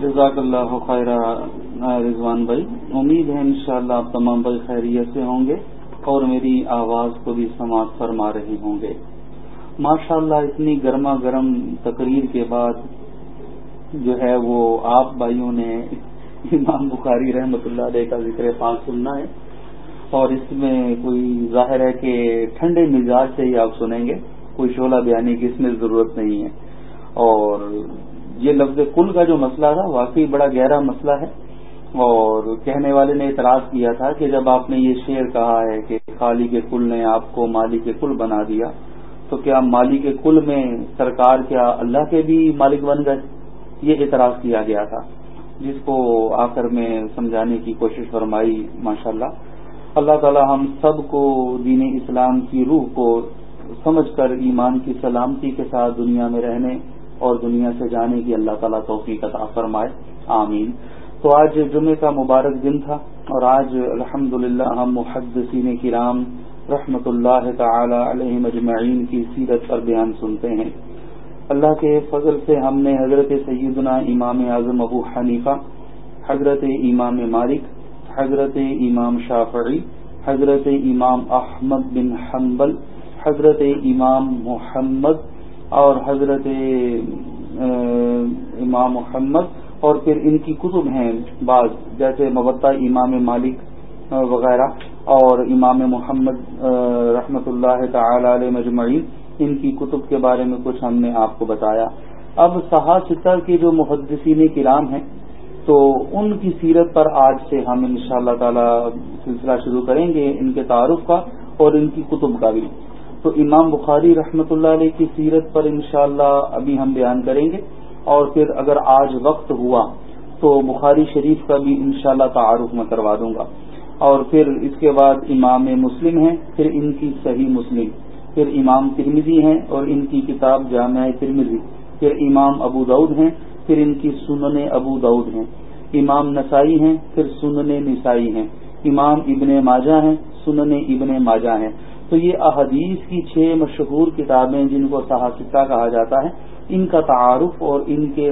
جزاک اللہ خیر رضوان بھائی، امید ہے انشاءاللہ آپ تمام بھائی خیریت سے ہوں گے اور میری آواز کو بھی سماعت فرما رہے ہوں گے۔ ماشاءاللہ اتنی گرما گرم تقریر کے بعد جو ہے وہ آپ بھائیوں نے امام بخاری رحمۃ اللہ علیہ کا ذکر پاک سننا ہے اور اس میں کوئی ظاہر ہے کہ ٹھنڈے مزاج سے ہی آپ سنیں گے، کوئی شعلہ بیانی کی اس میں ضرورت نہیں ہے اور یہ لفظ کل کا جو مسئلہ تھا، واقعی بڑا گہرا مسئلہ ہے۔ اور کہنے والے نے اعتراض کیا تھا کہ جب آپ نے یہ شعر کہا ہے کہ خالی کے کل نے آپ کو مالی کے کل بنا دیا، تو کیا مالی کے کل میں سرکار کیا اللہ کے بھی مالک بن گئے؟ یہ اعتراض کیا گیا تھا۔ جس کو آخر میں سمجھانے کی کوشش فرمائی ماشاء اللہ اللہ تعالی ہم سب کو دین اسلام کی روح کو سمجھ کر ایمان کی سلامتی کے ساتھ دنیا میں رہنے اور دنیا سے جانے کی اللہ تعالیٰ توفیق عطا فرمائے۔ آمین۔ تو آج جمعے کا مبارک دن تھا اور آج الحمد ہم محدثین کرام رحمت اللہ تعالی علیہ مجمعین کی سیرت پر بیان سنتے ہیں۔ اللہ کے فضل سے ہم نے حضرت سیدنا امام اعظم ابو حنیفہ، حضرت امام مالک، حضرت امام شافعی، حضرت امام احمد بن حنبل، حضرت امام محمد اور حضرت امام محمد اور پھر ان کی کتب ہیں بعض، جیسے مبتہ امام مالک وغیرہ اور امام محمد رحمت اللہ تعالی علیہ مجمعین، ان کی کتب کے بارے میں کچھ ہم نے آپ کو بتایا۔ اب ستر کے جو محدثین کرام ہیں، تو ان کی سیرت پر آج سے ہم ان شاء اللہ تعالی سلسلہ شروع کریں گے ان کے تعارف کا اور ان کی کتب کا بھی۔ تو امام بخاری رحمۃ اللہ علیہ کی سیرت پر انشاءاللہ ابھی ہم بیان کریں گے اور پھر اگر آج وقت ہوا تو بخاری شریف کا بھی انشاءاللہ تعارف میں کروا دوں گا۔ اور پھر اس کے بعد امام مسلم ہیں، پھر ان کی صحیح مسلم، پھر امام ترمزی ہیں اور ان کی کتاب جامع ترمزی پھر امام ابو دعود ہیں، پھر ان کی سنن ابو دعود ہیں۔ امام نسائی ہیں، پھر سنن نسائی ہیں۔ امام ابن ماجہ ہیں، سنن ابن ماجہ ہیں۔ تو یہ احادیث کی چھ مشہور کتابیں جن کو صحافہ کہا جاتا ہے، ان کا تعارف اور ان کے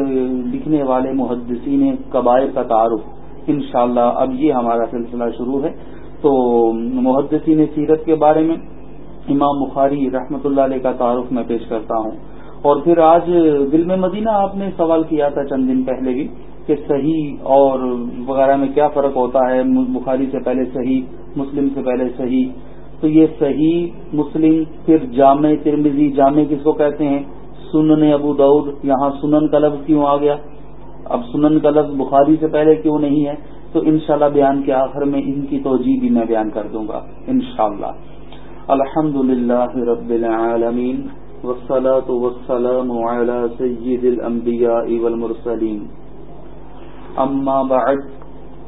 لکھنے والے محدثین قبائل کا تعارف۔ انشاءاللہ اب یہ ہمارا سلسلہ شروع ہے۔ تو محدثین سیرت کے بارے میں امام بخاری رحمۃ اللہ علیہ کا تعارف میں پیش کرتا ہوں۔ اور پھر آج دل میں مدینہ آپ نے سوال کیا تھا چند دن پہلے بھی کہ صحیح اور وغیرہ میں کیا فرق ہوتا ہے، بخاری سے پہلے صحیح، مسلم سے پہلے صحیح تو یہ صحیح مسلم، پھر جامع ترمزی جامع کس کو کہتے ہیں؟ سنن ابو دعود یہاں سنن کا لفظ کیوں آ گیا؟ اب سنن کا لفظ بخاری سے پہلے کیوں نہیں ہے؟ تو انشاءاللہ بیان کے آخر میں ان کی توجہ بھی میں بیان کر دوں گا، انشاءاللہ۔ الحمد للہ رب العالمین، والصلاة والسلام على سید الانبیاء والمرسلین۔ اما بعد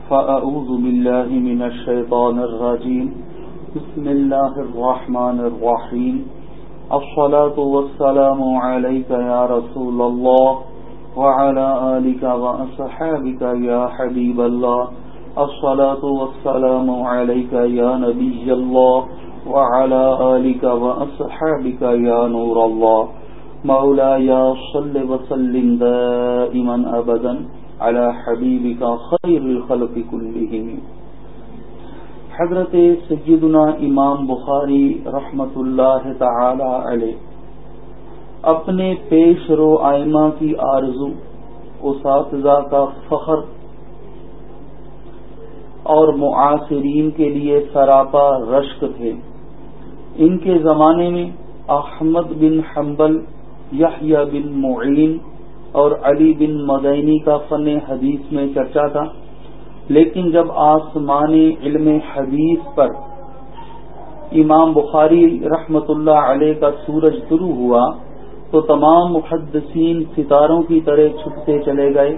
فأعوذ باللہ من الشیطان الرجیم۔ بسم الله الرحمن الرحيم الصلاة والسلام عليك يا رسول الله وعلى آلك وأصحابك يا حبيب الله الصلاة والسلام عليك يا نبي الله وعلى آلك وأصحابك يا نور الله مولاي صل وسلم دائما أبدا على حبيبك خير الخلق كلهم حضرت سیدنا امام بخاری رحمت اللہ تعالی علیہ اپنے پیش رو آئمہ کی آرزو اساتذہ کا فخر اور معاصرین کے لیے سراپا رشک تھے۔ ان کے زمانے میں احمد بن حنبل یحییٰ بن معین اور علی بن مدینی کا فن حدیث میں چرچا تھا۔ لیکن جب آسمانی علم حدیث پر امام بخاری رحمت اللہ علیہ کا سورج شروع ہوا تو تمام محدثین ستاروں کی طرح چھپتے چلے گئے۔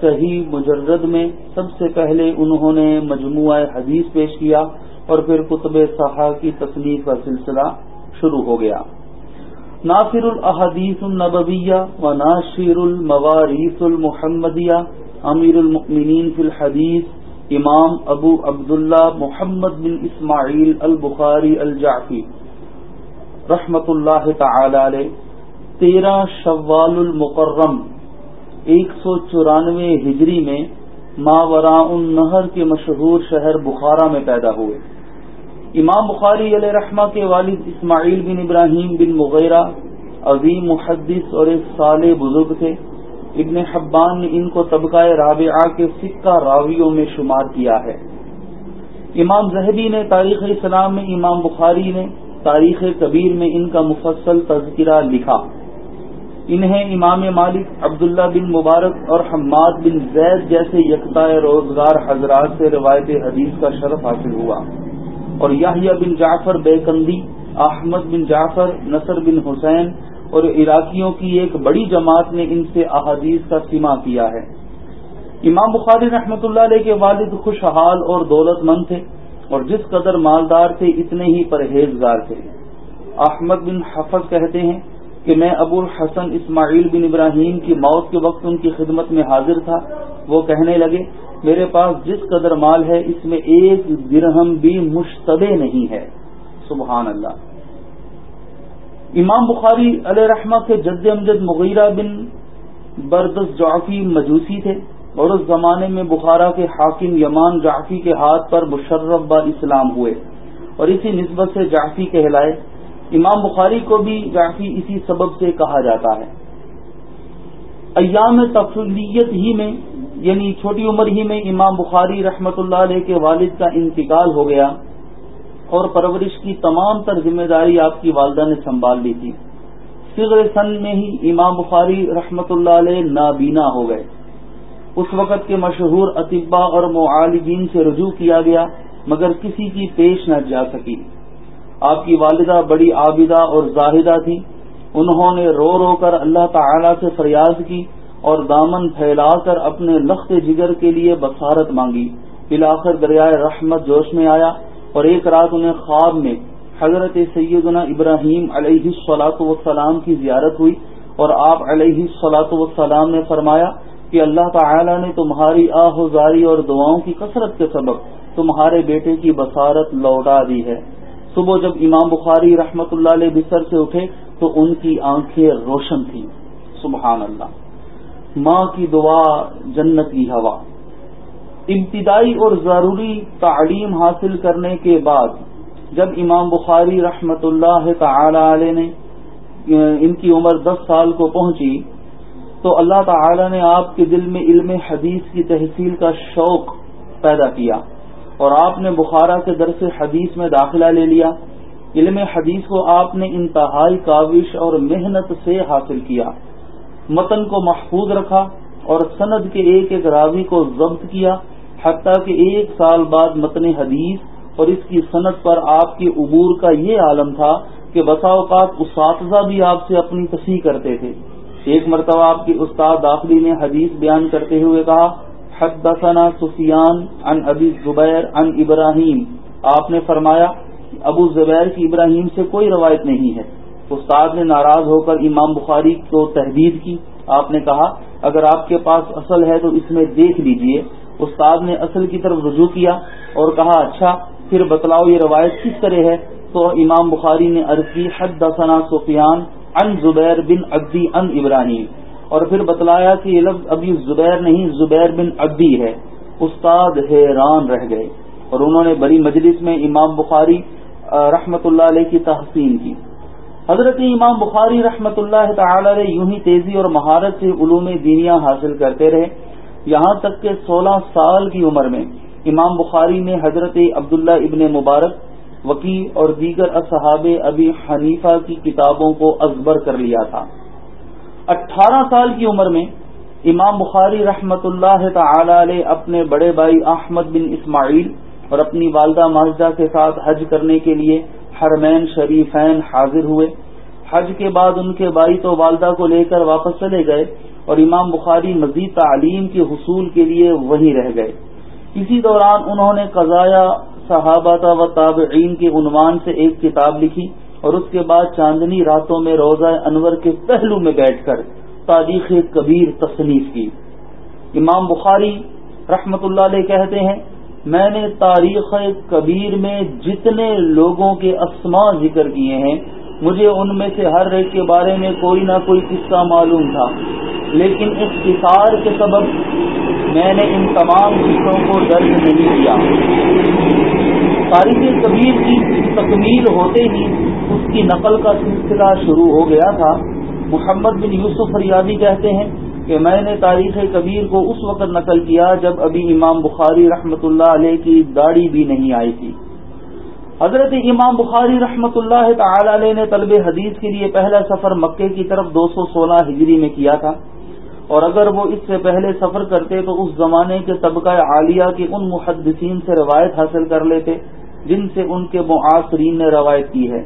صحیح مجرد میں سب سے پہلے انہوں نے مجموعہ حدیث پیش کیا اور پھر کتب صحا کی تصنیف کا سلسلہ شروع ہو گیا۔ ناصر الحدیث النبویہ و ناشر المواریث المحمدیہ امیر المؤمنین فی الحدیث امام ابو عبداللہ محمد بن اسماعیل البخاری الجعفی رحمت اللہ تعالی علیہ، تیرہ شوال المکرم ایک سو چورانوے ہجری میں ماورا النہر کے مشہور شہر بخارا میں پیدا ہوئے۔ امام بخاری علیہ رحمہ کے والد اسماعیل بن ابراہیم بن مغیرہ، عظیم محدث اور ایک سال بزرگ تھے۔ ابن حبان نے ان کو طبقہ رابعہ کے سکہ راویوں میں شمار کیا ہے۔ امام زہبی نے تاریخ اسلام میں، امام بخاری نے تاریخ کبیر میں ان کا مفصل تذکرہ لکھا۔ انہیں امام مالک عبداللہ بن مبارک اور حماد بن زید جیسے یکتا روزگار حضرات سے روایت حدیث کا شرف حاصل ہوا۔ اور یاہیا بن جعفر بیکندی احمد بن جعفر، نصر بن حسین اور عراقیوں کی ایک بڑی جماعت نے ان سے احادیث کا سما کیا ہے۔ امام بخاری رحمۃ اللہ علیہ کے والد خوشحال اور دولت مند تھے اور جس قدر مالدار تھے اتنے ہی پرہیزگار تھے۔ احمد بن حفظ کہتے ہیں کہ میں ابو الحسن اسماعیل بن ابراہیم کی موت کے وقت ان کی خدمت میں حاضر تھا۔ وہ کہنے لگے، میرے پاس جس قدر مال ہے اس میں ایک درہم بھی مشتبہ نہیں ہے۔ سبحان اللہ۔ امام بخاری علیہ رحمہ کے جد امجد مغیرہ بن بردس جعفی مجوسی تھے اور اس زمانے میں بخارا کے حاکم یمان جعفی کے ہاتھ پر مشرف با اسلام ہوئے اور اسی نسبت سے جعفی کہلائے۔ امام بخاری کو بھی جعفی اسی سبب سے کہا جاتا ہے۔ ایام تفلیت ہی میں یعنی چھوٹی عمر ہی میں امام بخاری رحمت اللہ علیہ کے والد کا انتقال ہو گیا۔ اور پرورش کی تمام تر ذمہ داری آپ کی والدہ نے سنبھال لی تھی۔ فضر سن میں ہی امام بخاری رحمت اللہ علیہ نابینا ہو گئے۔ اس وقت کے مشہور اطبا اور معالجین سے رجوع کیا گیا، مگر کسی کی پیش نہ جا سکی۔ آپ کی والدہ بڑی عابدہ اور زاہدہ تھی۔ انہوں نے رو رو کر اللہ تعالی سے فریاض کی اور دامن پھیلا کر اپنے لخت جگر کے لیے بصارت مانگی۔ بلاخر دریائے رحمت جوش میں آیا۔ اور ایک رات انہیں خواب میں حضرت سیدنا ابراہیم علیہ السلاۃ وسلام کی زیارت ہوئی اور آپ علیہ السلاۃ وسلام نے فرمایا کہ اللہ تعالی نے تمہاری آہذاری اور دعاؤں کی کثرت کے سبب تمہارے بیٹے کی بصارت لوٹا دی ہے۔ صبح جب امام بخاری رحمت اللہ علیہ بسر سے اٹھے تو ان کی آنکھیں روشن تھیں۔ سبحان اللہ۔ ماں کی دعا جنت کی ہوا۔ ابتدائی اور ضروری تعلیم حاصل کرنے کے بعد جب امام بخاری رحمت اللہ تعالی علیہ نے ان کی عمر دس سال کو پہنچی، تو اللہ تعالی نے آپ کے دل میں علم حدیث کی تحصیل کا شوق پیدا کیا اور آپ نے بخارا سے درس حدیث میں داخلہ لے لیا۔ علم حدیث کو آپ نے انتہائی کاوش اور محنت سے حاصل کیا، متن کو محفوظ رکھا اور سند کے ایک ایک راوی کو ضبط کیا۔ حتیٰ کہ ایک سال بعد متن حدیث اور اس کی صنعت پر آپ کے عبور کا یہ عالم تھا کہ بسا اوقات اساتذہ بھی آپ سے اپنی تصحیح کرتے تھے۔ ایک مرتبہ آپ کے استاد داخلی نے حدیث بیان کرتے ہوئے کہا، حدثنا سفیان عن ابی زبیر عن ابراہیم۔ آپ نے فرمایا، ابو زبیر کی ابراہیم سے کوئی روایت نہیں ہے۔ استاد نے ناراض ہو کر امام بخاری کو تحدید کی۔ آپ نے کہا، اگر آپ کے پاس اصل ہے تو اس میں دیکھ لیجیے۔ استاد نے اصل کی طرف رجوع کیا اور کہا اچھا پھر بتلاؤ یہ روایت کس طرح ہے؟ تو امام بخاری نے عرض کی حد دسنا سفیان ان زبیر بن ابدی ان ابراہیم اور پھر بتلایا کہ یہ لفظ ابھی زبیر نہیں، زبیر بن ابی ہے۔ استاد حیران رہ گئے اور انہوں نے بڑی مجلس میں امام بخاری رحمت اللہ علیہ کی تحسین کی۔ حضرت امام بخاری رحمت اللہ تعالی علیہ یوں ہی تیزی اور مہارت سے علوم دینیا حاصل کرتے رہے۔ یہاں تک کہ سولہ سال کی عمر میں امام بخاری نے حضرت عبداللہ ابن مبارک وکیع اور دیگر اصحاب ابی حنیفہ کی کتابوں کو ازبر کر لیا تھا۔ اٹھارہ سال کی عمر میں امام بخاری رحمت اللہ تعالی علیہ اپنے بڑے بھائی احمد بن اسماعیل اور اپنی والدہ ماجدہ کے ساتھ حج کرنے کے لیے حرمین شریفین حاضر ہوئے۔ حج کے بعد ان کے بھائی تو والدہ کو لے کر واپس چلے گئے اور امام بخاری مزید تعلیم کے حصول کے لیے وہیں رہ گئے۔ اسی دوران انہوں نے قضایا صحابہ و تابعین کے عنوان سے ایک کتاب لکھی اور اس کے بعد چاندنی راتوں میں روزہ انور کے پہلو میں بیٹھ کر تاریخ کبیر تصنیف کی۔ امام بخاری رحمت اللہ علیہ کہتے ہیں، میں نے تاریخ کبیر میں جتنے لوگوں کے اسما ذکر کیے ہیں مجھے ان میں سے ہر ایک کے بارے میں کوئی نہ کوئی قصہ معلوم تھا۔ لیکن اختصار کے سبب میں نے ان تمام قصوں کو درج نہیں کیا۔ تاریخ کبیر کی تکمیل ہوتے ہی اس کی نقل کا سلسلہ شروع ہو گیا تھا۔ محمد بن یوسف ریاضی کہتے ہیں کہ میں نے تاریخ کبیر کو اس وقت نقل کیا جب ابھی امام بخاری رحمۃ اللہ علیہ کی داڑھی بھی نہیں آئی تھی۔ حضرت امام بخاری رحمۃ اللہ تعالی علیہ نے طلب حدیث کے لیے پہلا سفر مکے کی طرف دو سو سولہ ہجری میں کیا تھا۔ اور اگر وہ اس سے پہلے سفر کرتے تو اس زمانے کے طبقہ عالیہ کے ان محدثین سے روایت حاصل کر لیتے جن سے ان کے معاصرین نے روایت کی ہے۔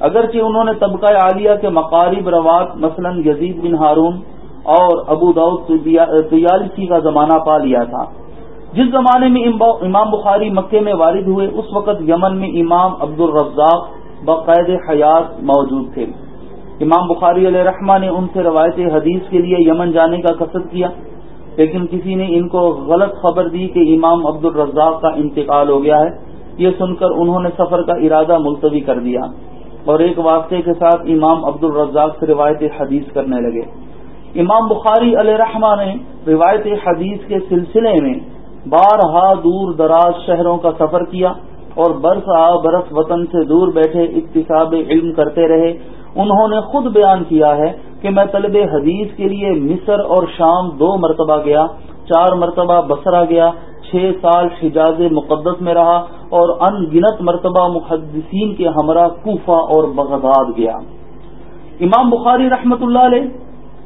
اگرچہ انہوں نے طبقہ عالیہ کے مقارب روات مثلا یزید بن ہارون اور ابو داود تیالسی کا زمانہ پا لیا تھا۔ جس زمانے میں امام بخاری مکے میں والد ہوئے، اس وقت یمن میں امام عبد الرزاق باقاعد حیات موجود تھے۔ امام بخاری علیہ رحمٰ نے ان سے روایت حدیث کے لیے یمن جانے کا قصد کیا، لیکن کسی نے ان کو غلط خبر دی کہ امام عبد الرزاق کا انتقال ہو گیا ہے۔ یہ سن کر انہوں نے سفر کا ارادہ ملتوی کر دیا اور ایک واسطے کے ساتھ امام عبد الرزاق سے روایت حدیث کرنے لگے۔ امام بخاری علیہ رحمٰ نے روایت حدیث کے سلسلے میں بارہا دور دراز شہروں کا سفر کیا اور برس آ برس وطن سے دور بیٹھے اقتصاب علم کرتے رہے۔ انہوں نے خود بیان کیا ہے کہ میں طلب حدیث کے لیے مصر اور شام دو مرتبہ گیا، چار مرتبہ بسرا گیا، چھ سال حجاز مقدس میں رہا اور ان گنت مرتبہ محدثین کے ہمراہ کوفہ اور بغداد گیا۔ امام بخاری رحمت اللہ علیہ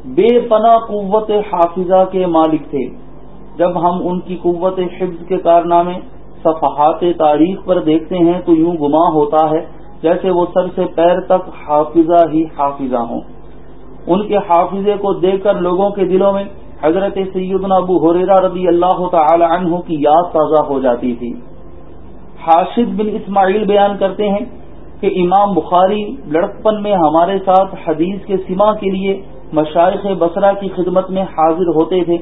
بے پناہ قوت حافظہ کے مالک تھے۔ جب ہم ان کی قوت حفظ کے کارنامے صفحات تاریخ پر دیکھتے ہیں تو یوں گما ہوتا ہے جیسے وہ سر سے پیر تک حافظہ ہی حافظہ ہوں۔ ان کے حافظے کو دیکھ کر لوگوں کے دلوں میں حضرت سیدنا ابو حریرہ رضی اللہ تعالی عنہ کی یاد تازہ ہو جاتی تھی۔ حاشد بن اسماعیل بیان کرتے ہیں کہ امام بخاری لڑکپن میں ہمارے ساتھ حدیث کے سما کے لیے مشائق بسرا کی خدمت میں حاضر ہوتے تھے۔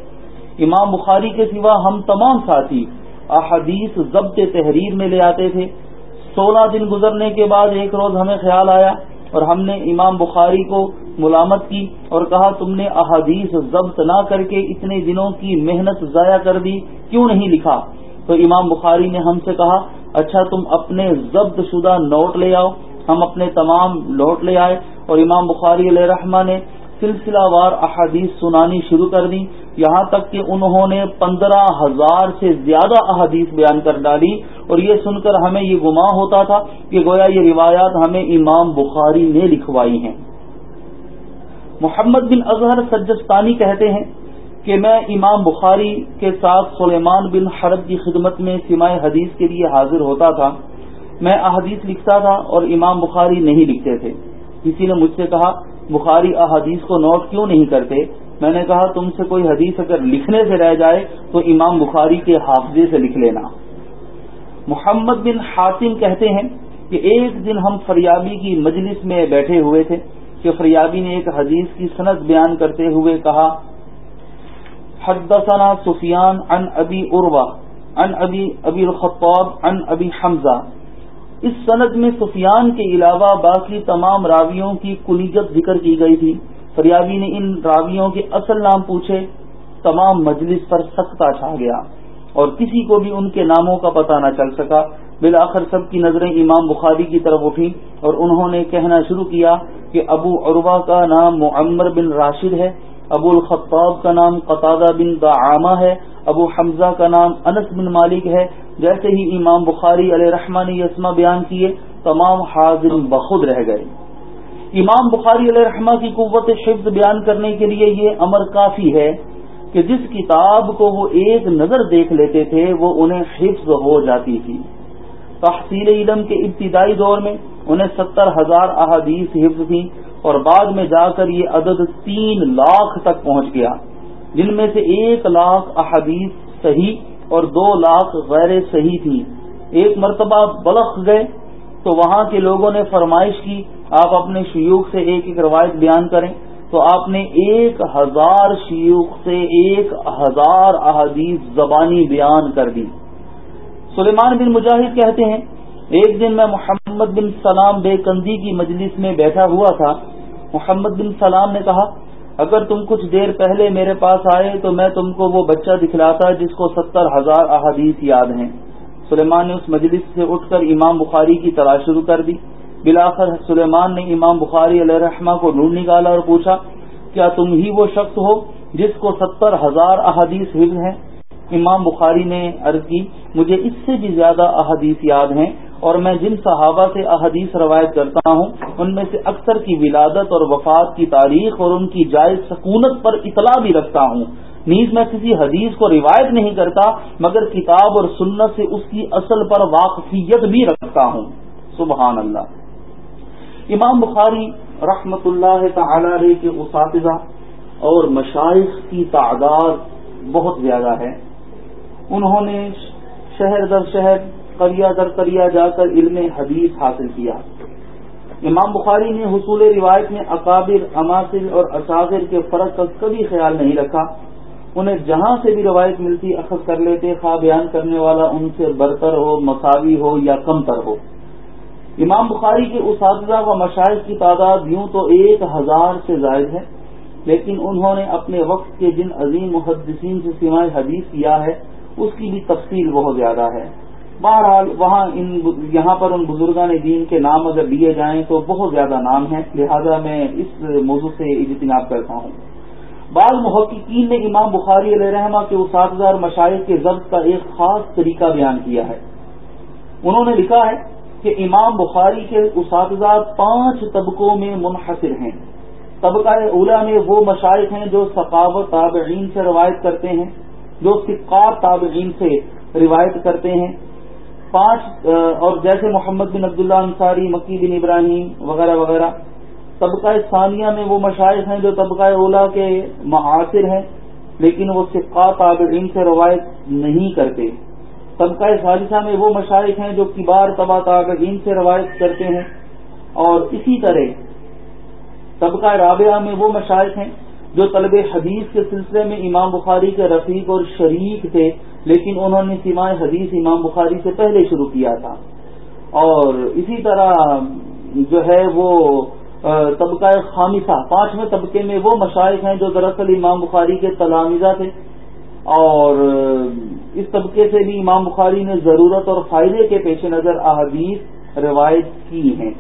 امام بخاری کے سوا ہم تمام ساتھی احادیث ضبط تحریر میں لے آتے تھے۔ سولہ دن گزرنے کے بعد ایک روز ہمیں خیال آیا اور ہم نے امام بخاری کو ملامت کی اور کہا، تم نے احادیث ضبط نہ کر کے اتنے دنوں کی محنت ضائع کر دی، کیوں نہیں لکھا؟ تو امام بخاری نے ہم سے کہا اچھا تم اپنے ضبط شدہ نوٹ لے آؤ۔ ہم اپنے تمام نوٹ لے آئے اور امام بخاری علیہ رحمٰ نے سلسلہ وار احادیث سنانی شروع کر دی۔ یہاں تک کہ انہوں نے پندرہ ہزار سے زیادہ احادیث بیان کر ڈالی اور یہ سن کر ہمیں یہ گما ہوتا تھا کہ گویا یہ روایات ہمیں امام بخاری نے لکھوائی ہیں۔ محمد بن اظہر سجستانی کہتے ہیں کہ میں امام بخاری کے ساتھ سلیمان بن حرب کی خدمت میں سماع حدیث کے لیے حاضر ہوتا تھا۔ میں احادیث لکھتا تھا اور امام بخاری نہیں لکھتے تھے۔ کسی نے مجھ سے کہا، بخاری احادیث کو نوٹ کیوں نہیں کرتے؟ میں نے کہا تم سے کوئی حدیث اگر لکھنے سے رہ جائے تو امام بخاری کے حافظے سے لکھ لینا۔ محمد بن حاتم کہتے ہیں کہ ایک دن ہم فریابی کی مجلس میں بیٹھے ہوئے تھے کہ فریابی نے ایک حدیث کی صنعت بیان کرتے ہوئے کہا، حدثنا سفیان ان ابی عروا ان ابی ابی الخطاب ان ابی حمزہ۔ اس سند میں سفیان کے علاوہ باقی تمام راویوں کی کنیجت ذکر کی گئی تھی۔ فریابی نے ان راویوں کے اصل نام پوچھے، تمام مجلس پر سختا چھا گیا اور کسی کو بھی ان کے ناموں کا پتہ نہ چل سکا۔ بالآخر سب کی نظریں امام بخاری کی طرف اٹھی اور انہوں نے کہنا شروع کیا کہ ابو عروا کا نام معمر بن راشد ہے، ابو الخطاب کا نام قطادہ بن دعامہ ہے، ابو حمزہ کا نام انس بن مالک ہے۔ جیسے ہی امام بخاری علیہ رحمٰ نے یسما بیان کیے، تمام حاضر بخود رہ گئے۔ امام بخاری علیہ رحمٰ کی قوت حفظ بیان کرنے کے لیے یہ امر کافی ہے کہ جس کتاب کو وہ ایک نظر دیکھ لیتے تھے، وہ انہیں حفظ ہو جاتی تھی۔ تحصیل علم کے ابتدائی دور میں انہیں ستر ہزار احادیث حفظ تھیں اور بعد میں جا کر یہ عدد تین لاکھ تک پہنچ گیا، جن میں سے ایک لاکھ احادیث صحیح اور دو لاکھ غیر صحیح تھی ایک مرتبہ بلخ گئے تو وہاں کے لوگوں نے فرمائش کی آپ اپنے شیوخ سے ایک ایک روایت بیان کریں تو آپ نے ایک ہزار شیوخ سے ایک ہزار احادیث زبانی بیان کر دی۔ سلیمان بن مجاہد کہتے ہیں، ایک دن میں محمد بن سلام بے کندی کی مجلس میں بیٹھا ہوا تھا۔ محمد بن سلام نے کہا، اگر تم کچھ دیر پہلے میرے پاس آئے تو میں تم کو وہ بچہ دکھلاتا جس کو ستر ہزار احادیث یاد ہیں۔ سلیمان نے اس مجلس سے اٹھ کر امام بخاری کی تلاش شروع کر دی۔ بلاخر سلیمان نے امام بخاری علیہ رحمہ کو ڈھونڈ نکالا اور پوچھا، کیا تم ہی وہ شخص ہو جس کو ستر ہزار احادیث حفظ ہیں؟ امام بخاری نے عرض کی، مجھے اس سے بھی زیادہ احادیث یاد ہیں اور میں جن صحابہ سے احادیث روایت کرتا ہوں، ان میں سے اکثر کی ولادت اور وفات کی تاریخ اور ان کی جائز سکونت پر اطلاع بھی رکھتا ہوں۔ نیز میں کسی حدیث کو روایت نہیں کرتا، مگر کتاب اور سنت سے اس کی اصل پر واقفیت بھی رکھتا ہوں۔ سبحان اللہ۔ امام بخاری رحمت اللہ تعالی علیہ کے اساتذہ اور مشائق کی تعداد بہت زیادہ ہے۔ انہوں نے شہر در شہر کریا در کریا جا کر علم حدیث حاصل کیا۔ امام بخاری نے حصول روایت میں اکابر اماثل اور اساغر کے فرق کا کبھی خیال نہیں رکھا۔ انہیں جہاں سے بھی روایت ملتی اخذ کر لیتے، خواہ بیان کرنے والا ان سے برتر ہو، مساوی ہو یا کم تر ہو۔ امام بخاری کے اساتذہ و مشاہد کی تعداد یوں تو ایک ہزار سے زائد ہے، لیکن انہوں نے اپنے وقت کے جن عظیم محدثین سے سوائے حدیث کیا ہے، اس کی بھی تفصیل بہت زیادہ ہے۔ بہرحال، وہاں ان یہاں پر ان بزرگان دین کے نام اگر لیے جائیں تو بہت زیادہ نام ہیں، لہذا میں اس موضوع سے اجتناب کرتا ہوں۔ بعض محققین نے امام بخاری علیہ رحمہ کے اساتذہ اور مشاہد کے ضبط کا ایک خاص طریقہ بیان کیا ہے۔ انہوں نے لکھا ہے کہ امام بخاری کے اساتذہ پانچ طبقوں میں منحصر ہیں۔ طبقہ اولا میں وہ مشاہد ہیں جو ثقافت تابعین سے روایت کرتے ہیں، جو سکار تابعین سے روایت کرتے ہیں۔ پانچ اور جیسے محمد بن عبداللہ انصاری، مکی بن ابراہیم وغیرہ وغیرہ۔ طبقہ ثانیہ میں وہ مشاعر ہیں جو طبقہ اولا کے معاصر ہیں، لیکن وہ سکا تابعین سے روایت نہیں کرتے۔ طبقہ ثالثہ میں وہ مشاعر ہیں جو کبار طبع تابعین سے روایت کرتے ہیں اور اسی طرح طبقہ رابعہ میں وہ مشاعر ہیں جو طلب حدیث کے سلسلے میں امام بخاری کے رفیق اور شریک تھے، لیکن انہوں نے سماع حدیث امام بخاری سے پہلے شروع کیا تھا۔ اور اسی طرح جو ہے وہ طبقہ خامصہ پانچویں طبقے میں وہ مشائق ہیں جو دراصل امام بخاری کے تلامزہ تھے۔ اور، اس طبقے سے بھی امام بخاری نے ضرورت اور فائدے کے پیش نظر احادیث روایت کی ہیں۔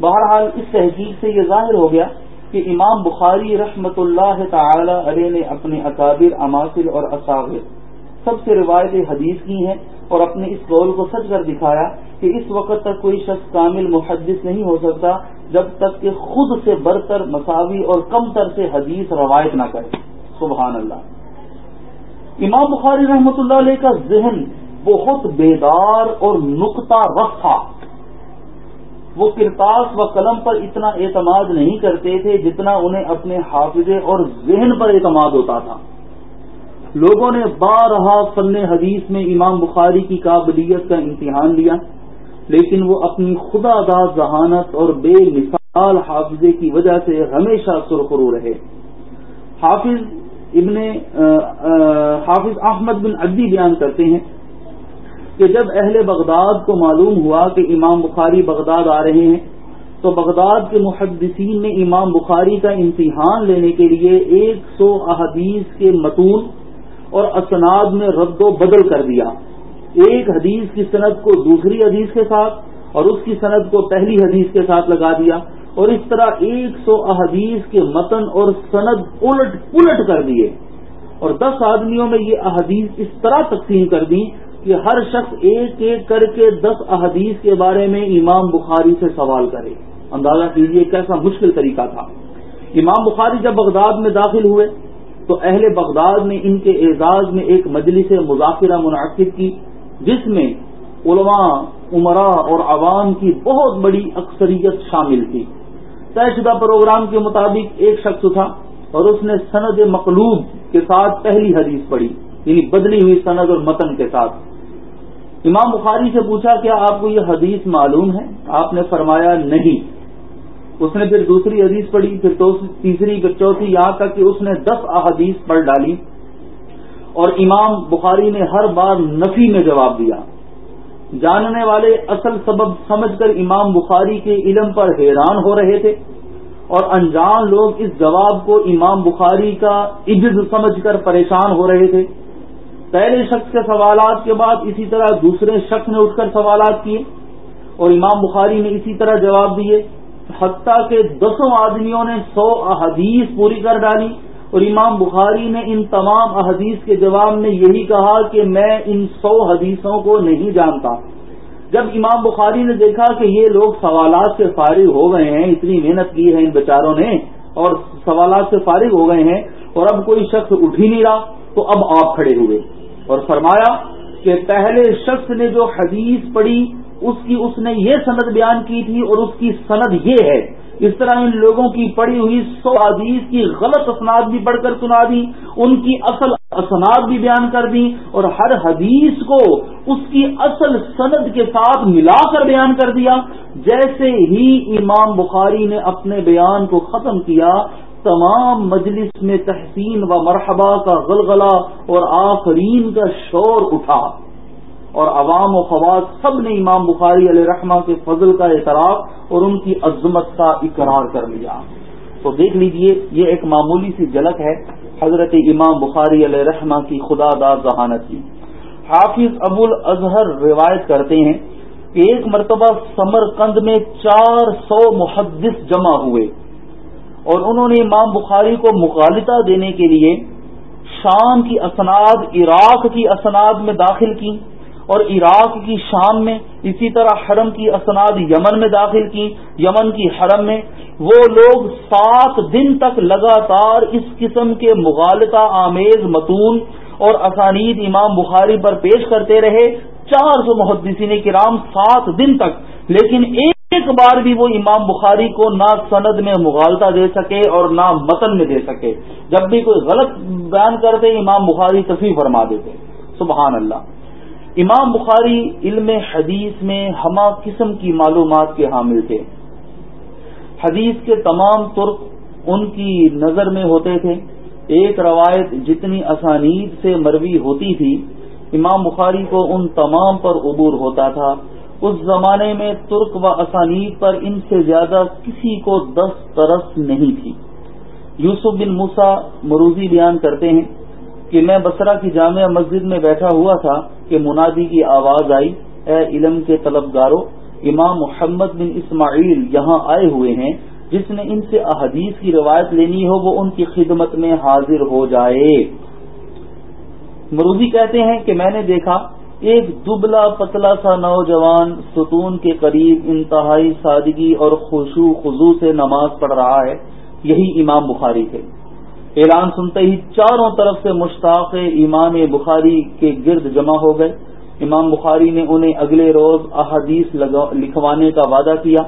بہرحال اس تحقیق سے یہ ظاہر ہو گیا کہ امام بخاری رحمت اللہ تعالی علیہ نے اپنے اکابر، اماثل اور اصاغر سب سے روایت حدیث کی ہیں اور اپنے اس قول کو سچ کر دکھایا کہ اس وقت تک کوئی شخص کامل محدث نہیں ہو سکتا جب تک کہ خود سے برتر، مساوی اور کم تر سے حدیث روایت نہ کرے۔ سبحان اللہ۔ امام بخاری رحمۃ اللہ علیہ کا ذہن بہت بیدار اور نقطہ رخ تھا۔ وہ کرتاس و قلم پر اتنا اعتماد نہیں کرتے تھے جتنا انہیں اپنے حافظے اور ذہن پر اعتماد ہوتا تھا۔ لوگوں نے بارہا فن حدیث میں امام بخاری کی قابلیت کا امتحان لیا، لیکن وہ اپنی خدا داد ذہانت اور بے مثال حافظے کی وجہ سے ہمیشہ سرخرو رہے۔ حافظ ابن حافظ احمد بن ادی بیان کرتے ہیں کہ جب اہل بغداد کو معلوم ہوا کہ امام بخاری بغداد آ رہے ہیں، تو بغداد کے محدثین نے امام بخاری کا امتحان لینے کے لیے ایک سو احادیث کے متون اور اسناد میں رد و بدل کر دیا۔ ایک حدیث کی صنعت کو دوسری حدیث کے ساتھ اور اس کی صنعت کو پہلی حدیث کے ساتھ لگا دیا۔ اور اس طرح ایک سو احادیث کے متن اور سند الٹ پلٹ کر دیے۔ اور دس آدمیوں میں یہ احادیث اس طرح تقسیم کر دی کہ ہر شخص ایک ایک کر کے دس احادیث کے بارے میں امام بخاری سے سوال کرے۔ اندازہ کیجیے کیسا مشکل طریقہ تھا۔ امام بخاری جب بغداد میں داخل ہوئے تو اہل بغداد نے ان کے اعزاز میں ایک مجلس مذاکرہ منعقد کی، جس میں علماء عمرا اور عوام کی بہت بڑی اکثریت شامل تھی۔ طے شدہ پروگرام کے مطابق ایک شخص تھا اور اس نے سند مقلوب کے ساتھ پہلی حدیث پڑھی یعنی بدلی ہوئی سند اور متن کے ساتھ۔ امام بخاری سے پوچھا، کیا آپ کو یہ حدیث معلوم ہے؟ آپ نے فرمایا، نہیں۔ اس نے پھر دوسری حدیث پڑھی، پھر تیسری، پھر چوتھی، یہاں تک کہ اس نے دس احادیث پڑھ ڈالی۔ اور امام بخاری نے ہر بار نفی میں جواب دیا۔ جاننے والے اصل سبب سمجھ کر امام بخاری کے علم پر حیران ہو رہے تھے اور انجان لوگ اس جواب کو امام بخاری کا عجز سمجھ کر پریشان ہو رہے تھے۔ پہلے شخص کے سوالات کے بعد اسی طرح دوسرے شخص نے اٹھ کر سوالات کیے اور امام بخاری نے اسی طرح جواب دیے۔ حتیٰ کہ دسوں آدمیوں نے سو احادیث پوری کر ڈالی۔ اور امام بخاری نے ان تمام احادیث کے جواب میں یہی کہا کہ میں ان سو حدیثوں کو نہیں جانتا۔ جب امام بخاری نے دیکھا کہ یہ لوگ سوالات سے فارغ ہو گئے ہیں، اتنی محنت کی ہے ان بیچاروں نے اور سوالات سے فارغ ہو گئے ہیں اور اب کوئی شخص اٹھ ہی نہیں رہا، تو اب آپ کھڑے ہوئے۔ اور فرمایا کہ پہلے شخص نے جو حدیث پڑھی، اس کی اس نے یہ سند بیان کی تھی اور اس کی سند یہ ہے۔ اس طرح ان لوگوں کی پڑی ہوئی سو حدیث کی غلط اسناد بھی پڑھ کر سنا دی، ان کی اصل اسناد بھی بیان کر دی اور ہر حدیث کو اس کی اصل سند کے ساتھ ملا کر بیان کر دیا۔ جیسے ہی امام بخاری نے اپنے بیان کو ختم کیا، تمام مجلس میں تحسین و مرحبا کا غلغلہ اور آفرین کا شور اٹھا۔ اور عوام و خواص سب نے امام بخاری علیہ رحمہ کے فضل کا اعتراف اور ان کی عظمت کا اقرار کر لیا۔ تو دیکھ لیجیے، یہ ایک معمولی سی جھلک ہے حضرت امام بخاری علیہ رحمہ کی خدا دار ذہانت کی۔ حافظ ابو الاظہر روایت کرتے ہیں کہ ایک مرتبہ سمر کند میں چار سو محدث جمع ہوئے اور انہوں نے امام بخاری کو مغالطہ دینے کے لیے شام کی اسناد، عراق کی اسناد میں داخل کی۔ اور عراق کی شام میں اسی طرح حرم کی اسناد یمن میں داخل کی، یمن کی حرم میں۔ وہ لوگ سات دن تک لگاتار اس قسم کے مغالطہ، آمیز، متون اور اسانید امام بخاری پر پیش کرتے رہے۔ چار سو محدثین کرام سات دن تک۔ لیکن ایک بار بھی وہ امام بخاری کو نہ سند میں مغالطہ دے سکے اور نہ متن میں دے سکے۔ جب بھی کوئی غلط بیان کرتے، امام بخاری تصویر فرما دیتے۔ سبحان اللہ۔ امام بخاری علم حدیث میں ہما قسم کی معلومات کے حامل تھے۔ حدیث کے تمام ترک ان کی نظر میں ہوتے تھے۔ ایک روایت جتنی اسانید سے مروی ہوتی تھی، امام بخاری کو ان تمام پر عبور ہوتا تھا۔ اس زمانے میں ترک و اسانید پر ان سے زیادہ کسی کو دس ترس نہیں تھی۔ یوسف بن موسا مروزی بیان کرتے ہیں۔ کہ میں بسرا کی جامعہ مسجد میں بیٹھا ہوا تھا کہ منادی کی آواز آئی، اے علم کے طلبگاروں امام محمد بن اسماعیل یہاں آئے ہوئے ہیں، جس نے ان سے احادیث کی روایت لینی ہو، وہ ان کی خدمت میں حاضر ہو جائے۔ مروزی کہتے ہیں کہ میں نے دیکھا، ایک دبلا پتلا سا نوجوان ستون کے قریب انتہائی سادگی اور خوشو خزو سے نماز پڑھ رہا ہے، یہی امام بخاری تھے۔ اعلان سنتے ہی چاروں طرف سے مشتاق امام بخاری کے گرد جمع ہو گئے۔ امام بخاری نے انہیں اگلے روز احادیث لکھوانے کا وعدہ کیا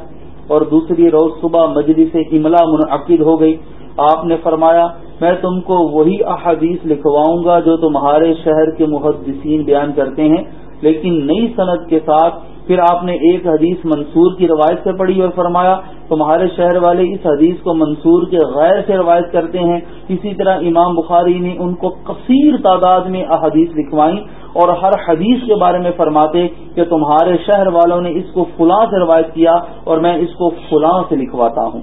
اور دوسری روز صبح مجلس املا منعقد ہو گئی۔ آپ نے فرمایا، میں تم کو وہی احادیث لکھواؤں گا جو تمہارے شہر کے محدثین بیان کرتے ہیں، لیکن نئی صنعت کے ساتھ پھر آپ نے ایک حدیث منصور کی روایت سے پڑھی اور فرمایا، تمہارے شہر والے اس حدیث کو منصور کے غیر سے روایت کرتے ہیں۔ اسی طرح امام بخاری نے ان کو کثیر تعداد میں احادیث لکھوائیں اور ہر حدیث کے بارے میں فرماتے کہ تمہارے شہر والوں نے اس کو فلاں سے روایت کیا اور میں اس کو فلاں سے لکھواتا ہوں۔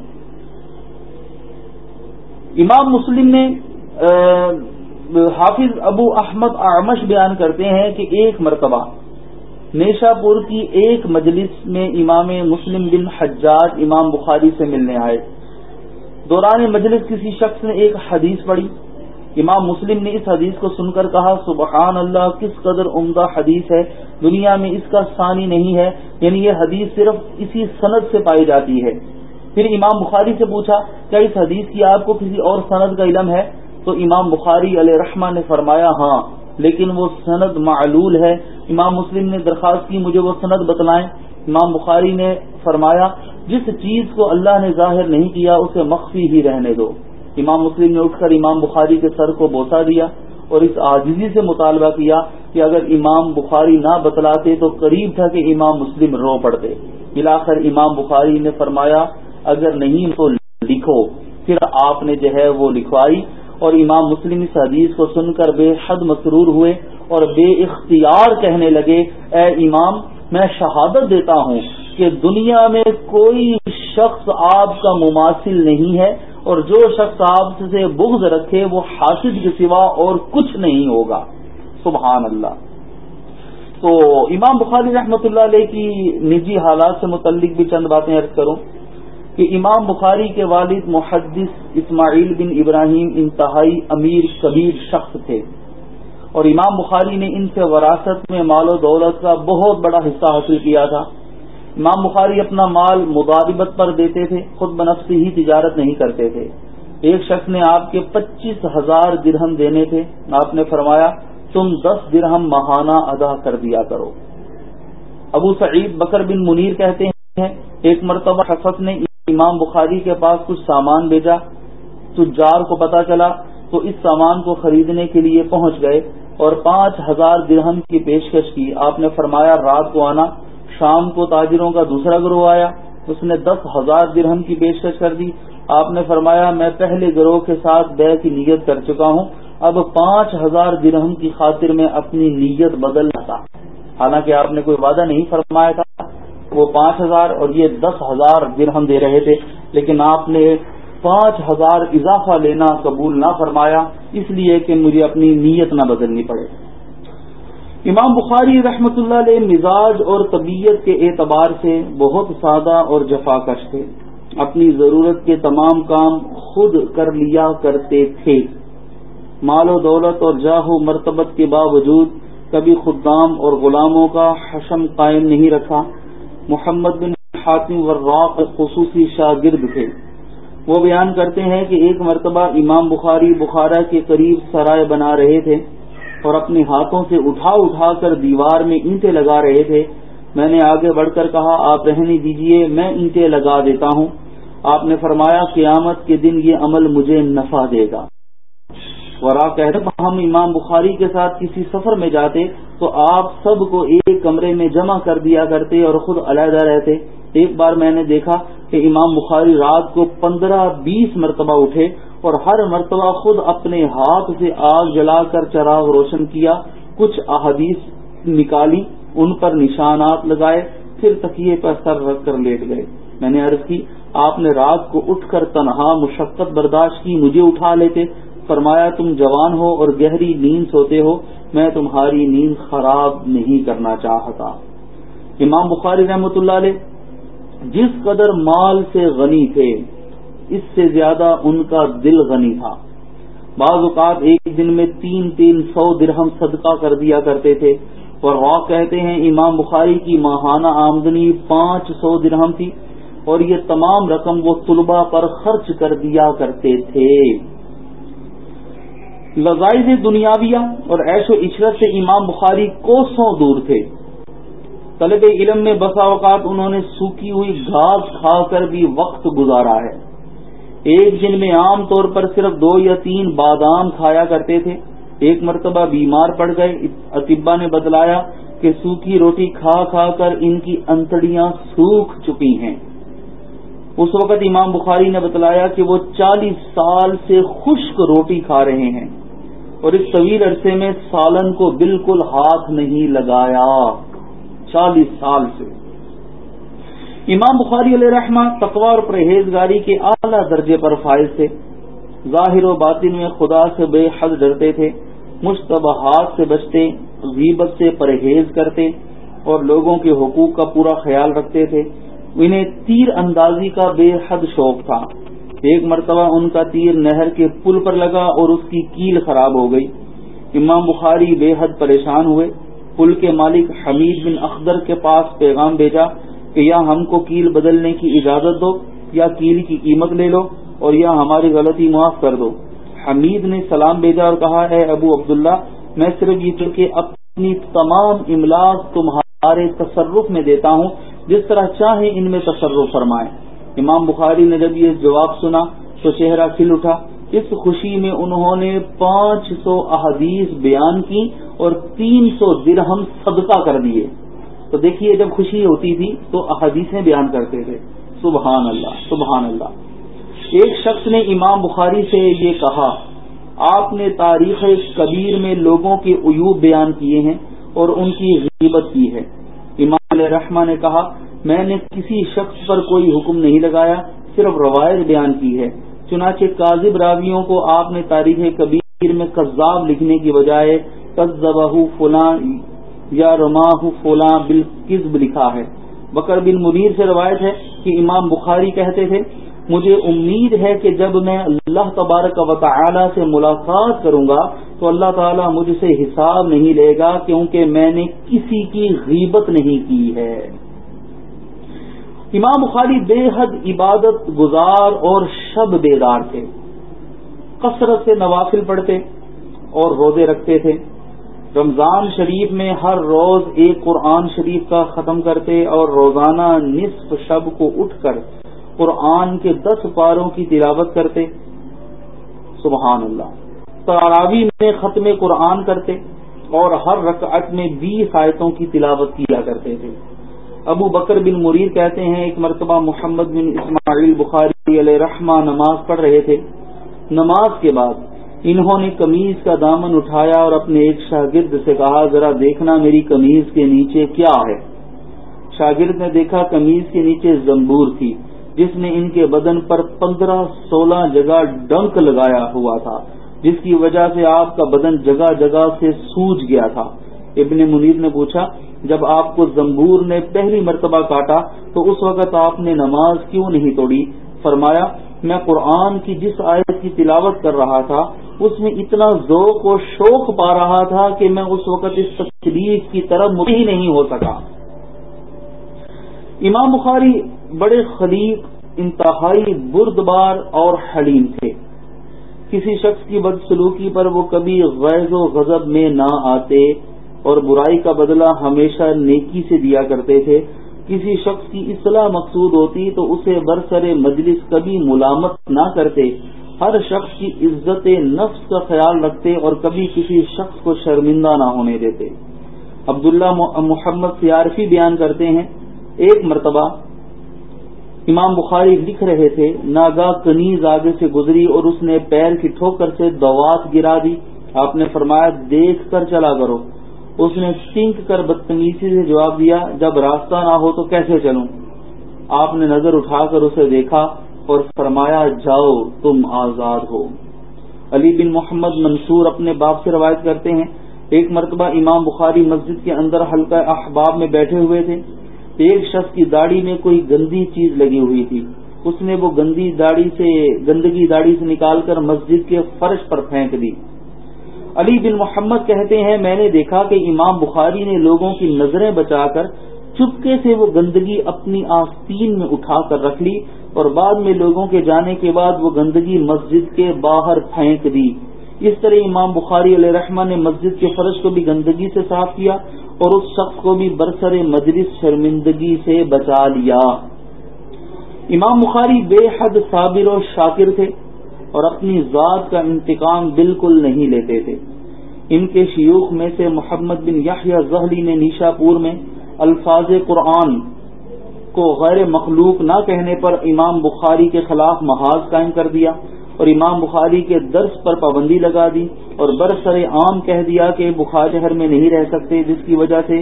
امام مسلم نے حافظ ابو احمد اعمش بیان کرتے ہیں کہ ایک مرتبہ نیشا پور کی ایک مجلس میں امام مسلم بن حجاج امام بخاری سے ملنے آئے۔ دوران مجلس کسی شخص نے ایک حدیث پڑھی۔ امام مسلم نے اس حدیث کو سن کر کہا، سبحان اللہ، کس قدر عمدہ حدیث ہے۔ دنیا میں اس کا ثانی نہیں ہے۔ یعنی یہ حدیث صرف اسی سند سے پائی جاتی ہے۔ پھر امام بخاری سے پوچھا، کیا اس حدیث کی آپ کو کسی اور سند کا علم ہے؟ تو امام بخاری علیہ رحمٰ نے فرمایا ہاں۔ لیکن وہ سند معلول ہے۔ امام مسلم نے درخواست کی، مجھے وہ سند بتلائیں۔ امام بخاری نے فرمایا، جس چیز کو اللہ نے ظاہر نہیں کیا، اسے مخفی ہی رہنے دو۔ امام مسلم نے اٹھ کر امام بخاری کے سر کو بوسا دیا اور اس آجزی سے مطالبہ کیا کہ اگر امام بخاری نہ بتلاتے تو قریب تھا کہ امام مسلم رو پڑتے۔ ملا کر امام بخاری نے فرمایا، اگر نہیں تو لکھو۔ پھر آپ نے جو ہے وہ لکھوائی۔ اور امام مسلم اس حدیث کو سن کر بے حد مسرور ہوئے اور بے اختیار کہنے لگے، اے امام، میں شہادت دیتا ہوں کہ دنیا میں کوئی شخص آپ کا مماثل نہیں ہے اور جو شخص آپ سے بغض رکھے وہ حاصل کے سوا اور کچھ نہیں ہوگا۔ سبحان اللہ۔ تو امام بخاری رحمۃ اللہ علیہ کی نجی حالات سے متعلق بھی چند باتیں عرض کروں۔ کہ امام بخاری کے والد محدث اسماعیل بن ابراہیم انتہائی امیر کبیر شخص تھے۔ اور امام بخاری نے ان سے وراثت میں مال و دولت کا بہت بڑا حصہ حاصل کیا تھا۔ امام بخاری اپنا مال مداربت پر دیتے تھے، خود بنفسی ہی تجارت نہیں کرتے تھے۔ ایک شخص نے آپ کے پچیس ہزار درہم دینے تھے۔ آپ نے فرمایا، تم دس درہم ماہانہ ادا کر دیا کرو۔ ابو سعید بکر بن منیر کہتے ہیں، ایک مرتبہ شخص نے امام بخاری کے پاس کچھ سامان بھیجا تجار کو پتا چلا تو اس سامان کو خریدنے کے لیے پہنچ گئے اور پانچ ہزار درہم کی پیشکش کی۔ آپ نے فرمایا، رات کو آنا۔ شام کو تاجروں کا دوسرا گروہ آیا۔ اس نے دس ہزار درہم کی پیشکش کر دی۔ آپ نے فرمایا، میں پہلے گروہ کے ساتھ بے کی نیت کر چکا ہوں۔ اب پانچ ہزار درہم کی خاطر میں اپنی نیت بدلنا تھا حالانکہ آپ نے کوئی وعدہ نہیں فرمایا تھا۔ وہ پانچ ہزار اور یہ دس ہزار درہم دے رہے تھے، لیکن آپ نے پانچ ہزار اضافہ لینا قبول نہ فرمایا، اس لیے کہ مجھے اپنی نیت نہ بدلنی پڑے۔ امام بخاری رحمت اللہ علیہ مزاج اور طبیعت کے اعتبار سے بہت سادہ اور جفا کش تھے۔ اپنی ضرورت کے تمام کام خود کر لیا کرتے تھے۔ مال و دولت اور جاہ و مرتبت کے باوجود کبھی خدام اور غلاموں کا حشم قائم نہیں رکھا۔ محمد بن حاتم وراق خصوصی شاگرد تھے۔ وہ بیان کرتے ہیں کہ ایک مرتبہ امام بخاری بخارا کے قریب سرائے بنا رہے تھے اور اپنے ہاتھوں سے اٹھا اٹھا کر دیوار میں اینٹیں لگا رہے تھے۔ میں نے آگے بڑھ کر کہا، آپ رہنے دیجیے، میں اینٹیں لگا دیتا ہوں۔ آپ نے فرمایا، قیامت کے دن یہ عمل مجھے نفع دے گا۔ ورا کہتے ہم امام بخاری کے ساتھ کسی سفر میں جاتے تو آپ سب کو ایک کمرے میں جمع کر دیا کرتے اور خود علیحدہ رہتے۔ ایک بار میں نے دیکھا کہ امام بخاری رات کو پندرہ بیس مرتبہ اٹھے اور ہر مرتبہ خود اپنے ہاتھ سے آگ جلا کر چراغ روشن کیا، کچھ احادیث نکالی، ان پر نشانات لگائے، پھر تکیے پر سر رکھ کر لیٹ گئے۔ میں نے عرض کی، آپ نے رات کو اٹھ کر تنہا، مشقت برداشت کی، مجھے اٹھا لیتے۔ فرمایا تم جوان ہو اور گہری نیند سوتے ہو، میں تمہاری نیند خراب نہیں کرنا چاہتا۔ امام بخاری رحمۃ اللہ علیہ جس قدر مال سے غنی تھے، اس سے زیادہ ان کا دل غنی تھا۔ بعض اوقات ایک دن میں تین تین سو درہم صدقہ کر دیا کرتے تھے۔ اور واق کہتے ہیں، امام بخاری کی ماہانہ آمدنی پانچ سو درہم تھی اور یہ تمام رقم وہ طلبہ پر خرچ کر دیا کرتے تھے۔ لذائز دنیاویہ اور ایش و عشرت سے امام بخاری کوسوں دور تھے۔ طلب علم میں بسا اوقات انہوں نے سوکھی ہوئی گھاس کھا کر بھی وقت گزارا ہے۔ ایک دن میں عام طور پر صرف دو یا تین بادام کھایا کرتے تھے۔ ایک مرتبہ بیمار پڑ گئے۔ اطبا نے بتلایا کہ سوکھی روٹی کھا کھا کر ان کی انتڑیاں سوکھ چکی ہیں۔ اس وقت امام بخاری نے بتلایا کہ وہ چالیس سال سے خشک روٹی کھا رہے ہیں۔ اور اس طویل عرصے میں سالن کو بالکل ہاتھ نہیں لگایا، چالیس سال سے۔ امام بخاری علیہ رحمہ تقوا اور پرہیزگاری کے اعلیٰ درجے پر فائز تھے۔ ظاہر و باطن میں خدا سے بے حد ڈرتے تھے، مشتبہات سے بچتے، غیبت سے پرہیز کرتے اور لوگوں کے حقوق کا پورا خیال رکھتے تھے۔ انہیں تیر اندازی کا بے حد شوق تھا۔ ایک مرتبہ ان کا تیر نہر کے پل پر لگا اور اس کی کیل خراب ہو گئی۔ امام بخاری بے حد پریشان ہوئے۔ پل کے مالک حمید بن اخدر کے پاس پیغام بھیجا کہ یا ہم کو کیل بدلنے کی اجازت دو یا کیل کی قیمت لے لو اور یا ہماری غلطی معاف کر دو۔ حمید نے سلام بھیجا اور کہا ہے ابو عبداللہ، میں صرف یہ کہ اپنی تمام املاک تمہارے تصرف میں دیتا ہوں، جس طرح چاہے ان میں تصرف فرمائے امام بخاری نے جب یہ جواب سنا تو چہرہ کھل اٹھا۔ اس خوشی میں انہوں نے پانچ سو احادیث بیان کی اور تین سو درہم صدقہ کر دیے۔ تو دیکھیے جب خوشی ہوتی تھی تو احادیثیں بیان کرتے تھے۔ سبحان اللہ سبحان اللہ۔ ایک شخص نے امام بخاری سے یہ کہا، آپ نے تاریخ کبیر میں لوگوں کے عیوب بیان کیے ہیں اور ان کی غیبت کی ہے۔ امام علیہ نے کہا میں نے کسی شخص پر کوئی حکم نہیں لگایا، صرف روایت بیان کی ہے۔ چنانچہ کاذب راویوں کو آپ نے تاریخ کبیر میں قذاب لکھنے کی بجائے فلاں یا رماح فلاں بالکزب لکھا ہے۔ بکر بن منیر سے روایت ہے کہ امام بخاری کہتے تھے، مجھے امید ہے کہ جب میں اللہ تبارک و تعالی سے ملاقات کروں گا تو اللہ تعالیٰ مجھ سے حساب نہیں لے گا کیونکہ میں نے کسی کی غیبت نہیں کی ہے۔ امام بخاری بے حد عبادت گزار اور شب بیدار تھے، کثرت سے نوافل پڑھتے اور روزے رکھتے تھے۔ رمضان شریف میں ہر روز ایک قرآن شریف کا ختم کرتے اور روزانہ نصف شب کو اٹھ کر قرآن کے دس پاروں کی تلاوت کرتے۔ سبحان اللہ۔ تراوی میں ختم قرآن کرتے اور ہر رکعت میں بیس آیتوں کی تلاوت کیا کرتے تھے۔ ابو بکر بن مریر کہتے ہیں، ایک مرتبہ محمد بن اسماعیل بخاری علیہ رحمہ نماز پڑھ رہے تھے۔ نماز کے بعد انہوں نے کمیز کا دامن اٹھایا اور اپنے ایک شاگرد سے کہا، ذرا دیکھنا میری کمیز کے نیچے کیا ہے۔ شاگرد نے دیکھا کمیز کے نیچے زمبور تھی، جس نے ان کے بدن پر پندرہ سولہ جگہ ڈنک لگایا ہوا تھا، جس کی وجہ سے آپ کا بدن جگہ جگہ سے سوج گیا تھا۔ ابن منیر نے پوچھا، جب آپ کو زمبور نے پہلی مرتبہ کاٹا، تو اس وقت آپ نے نماز کیوں نہیں توڑی؟ فرمایا، میں قرآن کی جس آیت کی تلاوت کر رہا تھا، اس میں اتنا ذوق و شوق پا رہا تھا کہ میں اس وقت اس تکلیف کی طرف ہی نہیں ہو سکا۔ امام بخاری بڑے خلیق، انتہائی بردبار اور حلیم تھے۔ کسی شخص کی بدسلوکی پر وہ کبھی غیر و غضب میں نہ آتے۔ اور برائی کا بدلہ ہمیشہ نیکی سے دیا کرتے تھے۔ کسی شخص کی اصلاح مقصود ہوتی تو اسے برسر مجلس کبھی ملامت نہ کرتے۔ ہر شخص کی عزت نفس کا خیال رکھتے اور کبھی کسی شخص کو شرمندہ نہ ہونے دیتے۔ عبداللہ محمد سیارفی بیان کرتے ہیں۔ ایک مرتبہ امام بخاری لکھ رہے تھے ناگا کنیز آگے سے گزری اور اس نے پیر کی ٹھوکر سے دوات گرا دی۔ آپ نے فرمایا، دیکھ کر چلا کرو۔ اس نے سنک کر بدتمیزی سے جواب دیا، جب راستہ نہ ہو تو کیسے چلوں؟ آپ نے نظر اٹھا کر اسے دیکھا اور فرمایا، جاؤ، تم آزاد ہو۔ علی بن محمد منصور اپنے باپ سے روایت کرتے ہیں، ایک مرتبہ امام بخاری مسجد کے اندر ہلکا احباب میں بیٹھے ہوئے تھے۔ ایک شخص کی داڑھی میں کوئی گندی چیز لگی ہوئی تھی۔ اس نے وہ گندی داڑھی سے، گندگی داڑھی سے نکال کر مسجد کے فرش پر پھینک دی۔ علی بن محمد کہتے ہیں، میں نے دیکھا کہ امام بخاری نے لوگوں کی نظریں بچا کر چپکے سے وہ گندگی اپنی آستین میں اٹھا کر رکھ لی اور بعد میں لوگوں کے جانے کے بعد وہ گندگی مسجد کے باہر پھینک دی۔ اس طرح امام بخاری علیہ رحمٰ نے مسجد کے فرش کو بھی گندگی سے صاف کیا اور اس شخص کو بھی برسر مجلس شرمندگی سے بچا لیا۔ امام بخاری بے حد صابر و شاکر تھے اور اپنی ذات کا انتقام بالکل نہیں لیتے تھے۔ ان کے شیوخ میں سے محمد بن یحییٰ زہلی نے نیشا پور میں الفاظ قرآن کو غیر مخلوق نہ کہنے پر امام بخاری کے خلاف محاذ قائم کر دیا اور امام بخاری کے درس پر پابندی لگا دی اور برسر عام کہہ دیا کہ بخار شہر میں نہیں رہ سکتے، جس کی وجہ سے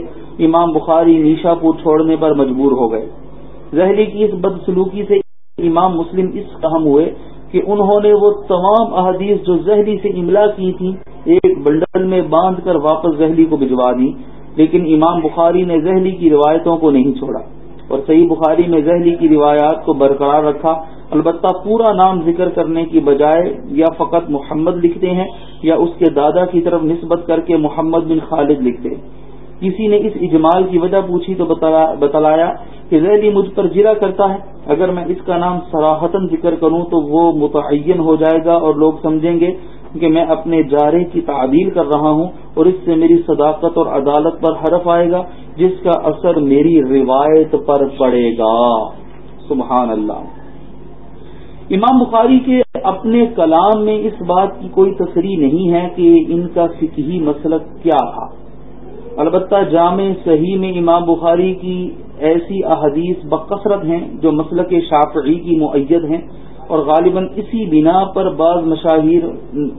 امام بخاری نیشا پور چھوڑنے پر مجبور ہو گئے۔ زہلی کی اس بدسلوکی سے امام مسلم اس اہم ہوئے کہ انہوں نے وہ تمام احادیث جو زہلی سے املا کی تھی ایک بنڈل میں باندھ کر واپس زہلی کو بھجوا دی، لیکن امام بخاری نے زہلی کی روایتوں کو نہیں چھوڑا اور صحیح بخاری میں زہلی کی روایات کو برقرار رکھا۔ البتہ پورا نام ذکر کرنے کی بجائے یا فقط محمد لکھتے ہیں یا اس کے دادا کی طرف نسبت کر کے محمد بن خالد لکھتے۔ ہیں کسی نے اس اجمال کی وجہ پوچھی تو بتلایا کہ ذیلی مجھ پر جرا کرتا ہے۔ اگر میں اس کا نام سراہتن ذکر کروں تو وہ متعین ہو جائے گا اور لوگ سمجھیں گے کہ میں اپنے جارے کی تعدیل کر رہا ہوں اور اس سے میری صداقت اور عدالت پر حرف آئے گا، جس کا اثر میری روایت پر پڑے گا۔ سبحان اللہ۔ امام بخاری کے اپنے کلام میں اس بات کی کوئی تصریح نہیں ہے کہ ان کا فکہی مسلک کیا تھا۔ البتہ جامع صحیح میں امام بخاری کی ایسی احادیث بکثرت ہیں جو مسلک شافعی کی معیت ہیں۔ اور غالباً اسی بنا پر بعض مشاہیر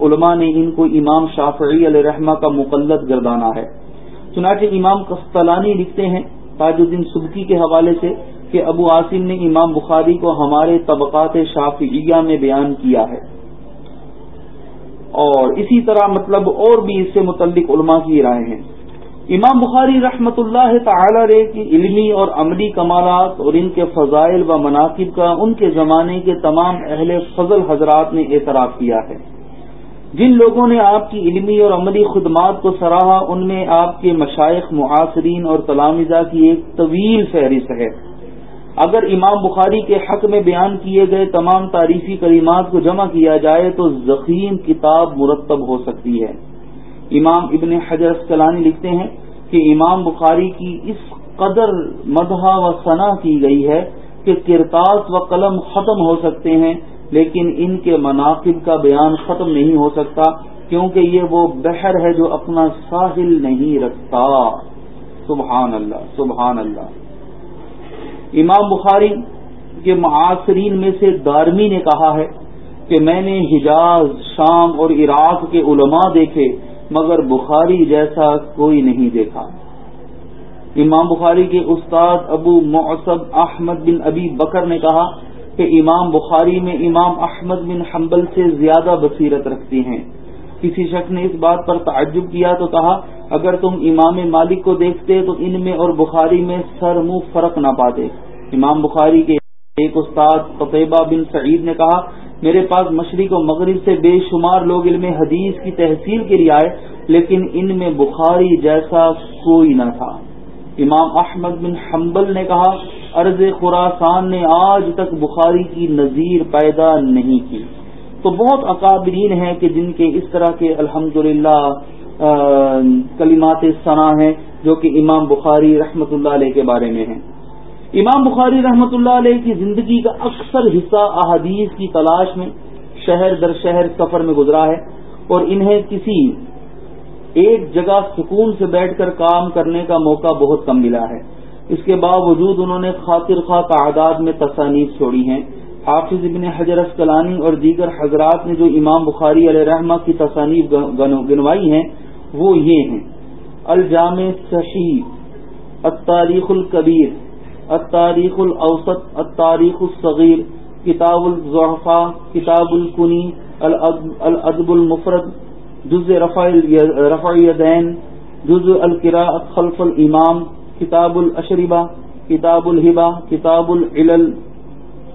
علماء نے ان کو امام شافعی علیہ رحمہ کا مقلد گردانا ہے۔ چنانچہ امام قسطلانی لکھتے ہیں تاج الدین سبکی کے حوالے سے کہ ابو عاصم نے امام بخاری کو ہمارے طبقات شافعیہ میں بیان کیا ہے۔ اور اسی طرح مطلب اور بھی اس سے متعلق علماء کی رائے ہیں۔ امام بخاری رحمت اللہ تعالی رے کی علمی اور عملی کمالات اور ان کے فضائل و مناقب کا ان کے زمانے کے تمام اہل فضل حضرات نے اعتراف کیا ہے۔ جن لوگوں نے آپ کی علمی اور عملی خدمات کو سراہا، ان میں آپ کے مشائق معاصرین اور تلامزہ کی ایک طویل فہرست ہے۔ اگر امام بخاری کے حق میں بیان کیے گئے تمام تعریفی کریمات کو جمع کیا جائے تو ذخیم کتاب مرتب ہو سکتی ہے۔ امام ابن حجر اسکلانی لکھتے ہیں کہ امام بخاری کی اس قدر مدح و ثنا کی گئی ہے کہ کرتاس و قلم ختم ہو سکتے ہیں، لیکن ان کے مناقب کا بیان ختم نہیں ہو سکتا، کیونکہ یہ وہ بحر ہے جو اپنا ساحل نہیں رکھتا۔ سبحان اللہ سبحان اللہ۔ امام بخاری کے معاصرین میں سے دارمی نے کہا ہے کہ میں نے حجاز، شام اور عراق کے علماء دیکھے مگر بخاری جیسا کوئی نہیں دیکھا۔ امام بخاری کے استاد ابو معصب احمد بن ابی بکر نے کہا کہ امام بخاری میں امام احمد بن حنبل سے زیادہ بصیرت رکھتی ہیں۔ کسی شخص نے اس بات پر تعجب کیا تو کہا، اگر تم امام مالک کو دیکھتے تو ان میں اور بخاری میں سر منہ فرق نہ پاتے امام بخاری کے ایک استاد قطبہ بن سعید نے کہا میرے پاس مشرق و مغرب سے بے شمار لوگ علم حدیث کی تحصیل کے لیے آئے، لیکن ان میں بخاری جیسا کوئی نہ تھا۔ امام احمد بن حنبل نے کہا ارض خوراسان نے آج تک بخاری کی نظیر پیدا نہیں کی۔ تو بہت اکابرین ہیں کہ جن کے اس طرح کے الحمد کلمات ثنا ہیں جو کہ امام بخاری رحمت اللہ علیہ کے بارے میں ہیں۔ امام بخاری رحمت اللہ علیہ کی زندگی کا اکثر حصہ احادیث کی تلاش میں شہر در شہر سفر میں گزرا ہے اور انہیں کسی ایک جگہ سکون سے بیٹھ کر کام کرنے کا موقع بہت کم ملا ہے۔ اس کے باوجود انہوں نے خاطر خواہ تعداد میں تصانیف چھوڑی ہیں۔ حافظ ابن حجر اسکلانی اور دیگر حضرات نے جو امام بخاری علیہ رحمہ کی تصانیف گنوائی ہیں، وہ یہ ہیں۔ الجام صحیح التاریخ القبیر التاریخ الاوسط، التاریخ الصغیر، کتاب الضحفہ کتاب الکنی الادب المفرد جز رفع یدین جز القرا خلف الامام، کتاب الاشربہ، کتاب الحبا کتاب العلل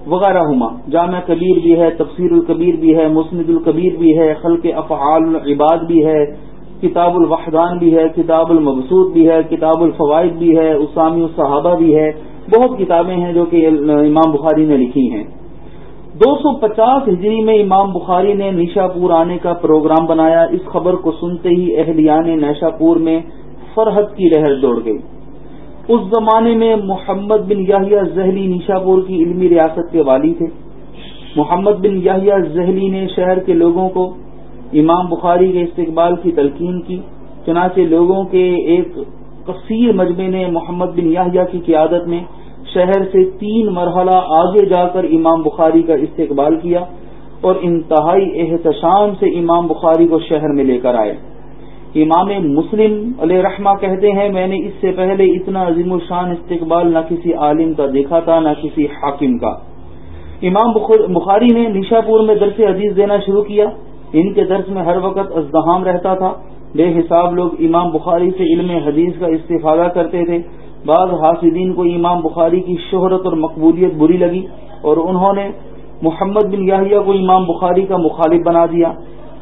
وغیرہ ہما جامع کبیر بھی ہے، تفسیر القبیر بھی ہے، مسند القبیر بھی ہے، خلق افعال العباد بھی ہے، کتاب الوحدان بھی ہے، کتاب المبسود بھی ہے، کتاب الفوائد بھی ہے، اسامی الصحابہ بھی ہے۔ بہت کتابیں ہیں جو کہ امام بخاری نے لکھی ہیں۔ دو سو پچاس ہجری میں امام بخاری نے نیشا پور آنے کا پروگرام بنایا۔ اس خبر کو سنتے ہی اہلیان نیشا پور میں فرحت کی لہر دوڑ گئی۔ اس زمانے میں محمد بن یاہیا زہلی نیشا پور کی علمی ریاست کے والی تھے۔ محمد بن یاہیا زہلی نے شہر کے لوگوں کو امام بخاری کے استقبال کی تلقین کی، چنانچہ لوگوں کے ایک کثیر مجمع نے محمد بن یاہیا کی قیادت میں شہر سے تین مرحلہ آگے جا کر امام بخاری کا استقبال کیا اور انتہائی احتشام سے امام بخاری کو شہر میں لے کر آئے۔ امام مسلم علیہ رحمہ کہتے ہیں، میں نے اس سے پہلے اتنا عظیم الشان استقبال نہ کسی عالم کا دیکھا تھا، نہ کسی حاکم کا۔ امام بخاری نے نشا پور میں درس حدیث دینا شروع کیا۔ ان کے درس میں ہر وقت ازدہام رہتا تھا۔ بے حساب لوگ امام بخاری سے علم حدیث کا استفادہ کرتے تھے۔ بعض حاسدین کو امام بخاری کی شہرت اور مقبولیت بری لگی اور انہوں نے محمد بن یاہیا کو امام بخاری کا مخالف بنا دیا۔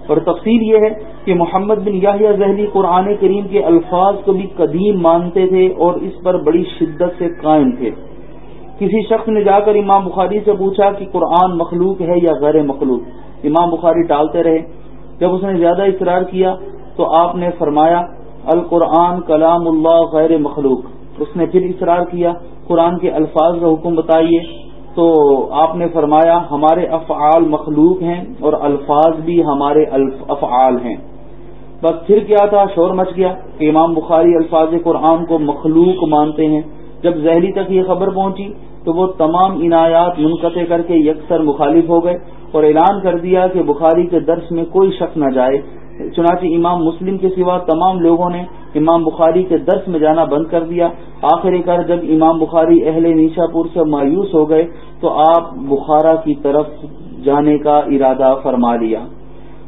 اور تفصیل یہ ہے کہ محمد بن یاہیا ذہلی قرآن کریم کے الفاظ کو بھی قدیم مانتے تھے اور اس پر بڑی شدت سے قائم تھے۔ کسی شخص نے جا کر امام بخاری سے پوچھا کہ قرآن مخلوق ہے یا غیر مخلوق؟ امام بخاری ٹالتے رہے۔ جب اس نے زیادہ اصرار کیا تو آپ نے فرمایا، القرآن کلام اللہ غیر مخلوق. اس نے پھر اصرار کیا، قرآن کے الفاظ کا حکم بتائیے. تو آپ نے فرمایا، ہمارے افعال مخلوق ہیں اور الفاظ بھی ہمارے افعال ہیں. بس پھر کیا تھا؟ شور مچ گیا. کہ امام بخاری الفاظ قرآن کو مخلوق مانتے ہیں. جب زہری تک یہ خبر پہنچی، تو وہ تمام عنایات منقطع کر کے یکسر مخالف ہو گئے اور اعلان کر دیا کہ بخاری کے درس میں کوئی شک نہ جائے. چنانچہ امام مسلم کے سوا تمام لوگوں نے امام بخاری کے درس میں جانا بند کر دیا۔ آخر کار جب امام بخاری اہل نیشا پور سے مایوس ہو گئے تو آپ بخارا کی طرف جانے کا ارادہ فرما لیا۔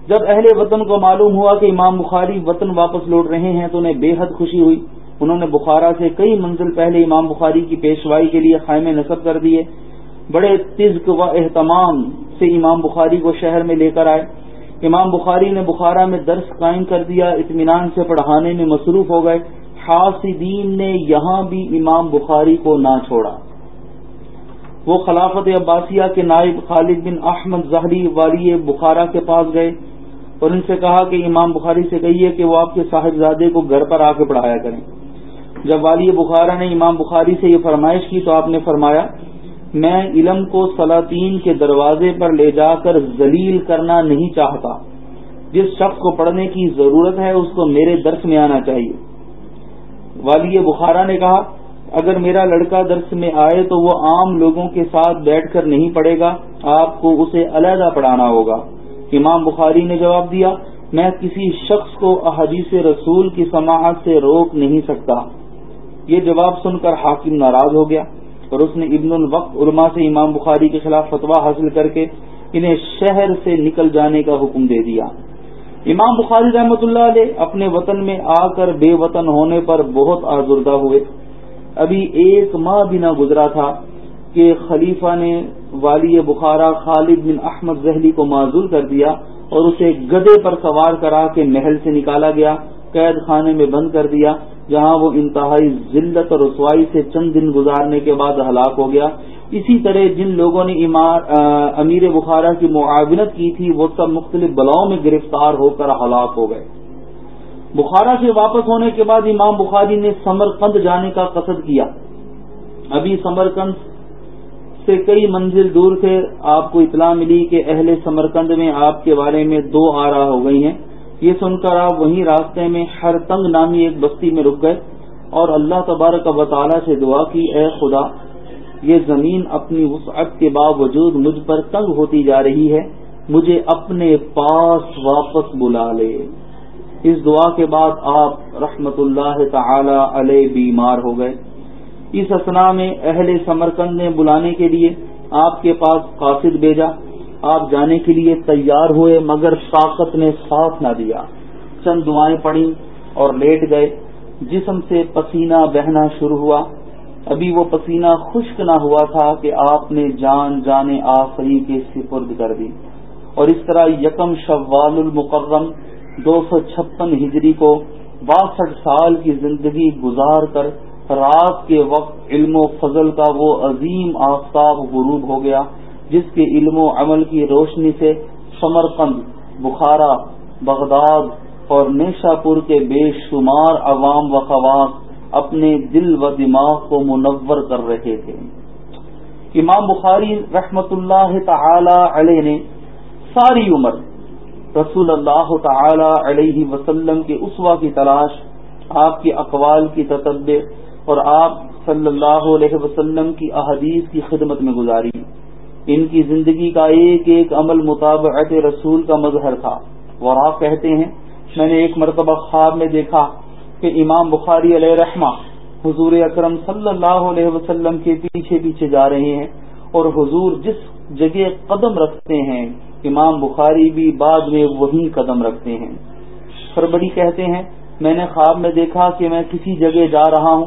جب اہل وطن کو معلوم ہوا کہ امام بخاری وطن واپس لوٹ رہے ہیں تو انہیں بے حد خوشی ہوئی۔ انہوں نے بخارا سے کئی منزل پہلے امام بخاری کی پیشوائی کے لیے خیمے نصب کر دیے۔ بڑے تزک و اہتمام سے امام بخاری کو شہر میں لے کر آئے۔ امام بخاری نے بخارا میں درس قائم کر دیا، اطمینان سے پڑھانے میں مصروف ہو گئے۔ حاسدین نے یہاں بھی امام بخاری کو نہ چھوڑا۔ وہ خلافت عباسیہ کے نائب خالد بن احمد زہری والی بخارا کے پاس گئے اور ان سے کہا کہ امام بخاری سے کہیے کہ وہ آپ کے صاحبزادے کو گھر پر آ کے پڑھایا کریں۔ جب والی بخارا نے امام بخاری سے یہ فرمائش کی تو آپ نے فرمایا میں علم کو سلاطین کے دروازے پر لے جا کر ذلیل کرنا نہیں چاہتا۔ جس شخص کو پڑھنے کی ضرورت ہے، اس کو میرے درس میں آنا چاہیے۔ والی بخارا نے کہا، اگر میرا لڑکا درس میں آئے تو وہ عام لوگوں کے ساتھ بیٹھ کر نہیں پڑھے گا، آپ کو اسے علیحدہ پڑھانا ہوگا۔ امام بخاری نے جواب دیا، میں کسی شخص کو احادیث رسول کی سماعت سے روک نہیں سکتا۔ یہ جواب سن کر حاکم ناراض ہو گیا۔ اور اس نے ابن الوقت علماء سے امام بخاری کے خلاف فتوا حاصل کر کے انہیں شہر سے نکل جانے کا حکم دے دیا۔ امام بخاری رحمۃ اللہ علیہ اپنے وطن میں آ کر بے وطن ہونے پر بہت آزردہ ہوئے۔ ابھی ایک ماہ بھی نہ گزرا تھا کہ خلیفہ نے والی بخارا خالد بن احمد زہلی کو معذول کر دیا اور اسے گدے پر سوار کرا کے محل سے نکالا گیا، قید خانے میں بند کر دیا۔ جہاں وہ انتہائی ذلت اور رسوائی سے چند دن گزارنے کے بعد ہلاک ہو گیا۔ اسی طرح جن لوگوں نے امیر بخارا کی معاونت کی تھی، وہ سب مختلف بلاؤں میں گرفتار ہو کر ہلاک ہو گئے۔ بخارا سے واپس ہونے کے بعد امام بخاری نے سمر قند جانے کا قصد کیا۔ ابھی سمر قند سے کئی منزل دور سے آپ کو اطلاع ملی کہ اہل سمرکند میں آپ کے بارے میں دو آرا ہو گئی ہیں۔ یہ سن کر آپ وہیں راستے میں ہر تنگ نامی ایک بستی میں رک گئے اور اللہ تبارک و تعالی سے دعا کی، اے خدا، یہ زمین اپنی وسعت کے باوجود مجھ پر تنگ ہوتی جا رہی ہے، مجھے اپنے پاس واپس بلا لے۔ اس دعا کے بعد آپ رحمت اللہ تعالی علیہ بیمار ہو گئے۔ اس اسنا میں اہل سمرکند نے بلانے کے لیے آپ کے پاس قاصد بھیجا۔ آپ جانے کے لیے تیار ہوئے مگر طاقت نے ساتھ نہ دیا۔ چند دعائیں پڑی اور لیٹ گئے۔ جسم سے پسینہ بہنا شروع ہوا۔ ابھی وہ پسینہ خشک نہ ہوا تھا کہ آپ نے جان جانے آخری کے سپرد کر دی۔ اور اس طرح یکم شوال المقرم دو سو چھپن ہجری کو باسٹھ سال کی زندگی گزار کر رات کے وقت علم و فضل کا وہ عظیم آفتاب غروب ہو گیا۔ جس کے علم و عمل کی روشنی سے سمرقند، بخارا، بغداد اور نیشا پور کے بے شمار عوام و خواص اپنے دل و دماغ کو منور کر رہے تھے۔ امام بخاری رحمت اللہ تعالی علیہ نے ساری عمر رسول اللہ تعالی علیہ وسلم کے اسوا کی تلاش، آپ کے اقوال کی تطبع اور آپ صلی اللہ علیہ وسلم کی احادیث کی خدمت میں گزاری۔ ان کی زندگی کا ایک ایک عمل مطابقت رسول کا مظہر تھا۔ اور کہتے ہیں، میں نے ایک مرتبہ خواب میں دیکھا کہ امام بخاری علیہ رحمہ حضور اکرم صلی اللہ علیہ وسلم کے پیچھے پیچھے جا رہے ہیں اور حضور جس جگہ قدم رکھتے ہیں، امام بخاری بھی بعد میں وہی قدم رکھتے ہیں۔ فربڑی کہتے ہیں، میں نے خواب میں دیکھا کہ میں کسی جگہ جا رہا ہوں۔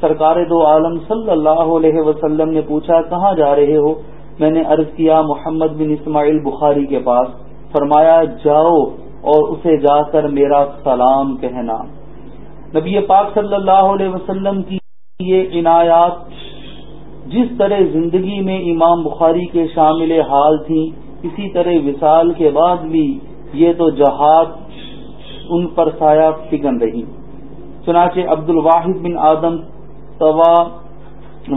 سرکار دو عالم صلی اللہ علیہ وسلم نے پوچھا، کہاں جا رہے ہو؟ میں نے عرض کیا محمد بن اسماعیل بخاری کے پاس، فرمایا، جاؤ اور اسے جا کر میرا سلام کہنا۔ نبی پاک صلی اللہ علیہ وسلم کی یہ عنایات، جس طرح زندگی میں امام بخاری کے شامل حال تھیں، اسی طرح وصال کے بعد بھی یہ تو جہاد ان پر سایہ فگن رہی۔ چنانچہ عبد الواحد بن آدم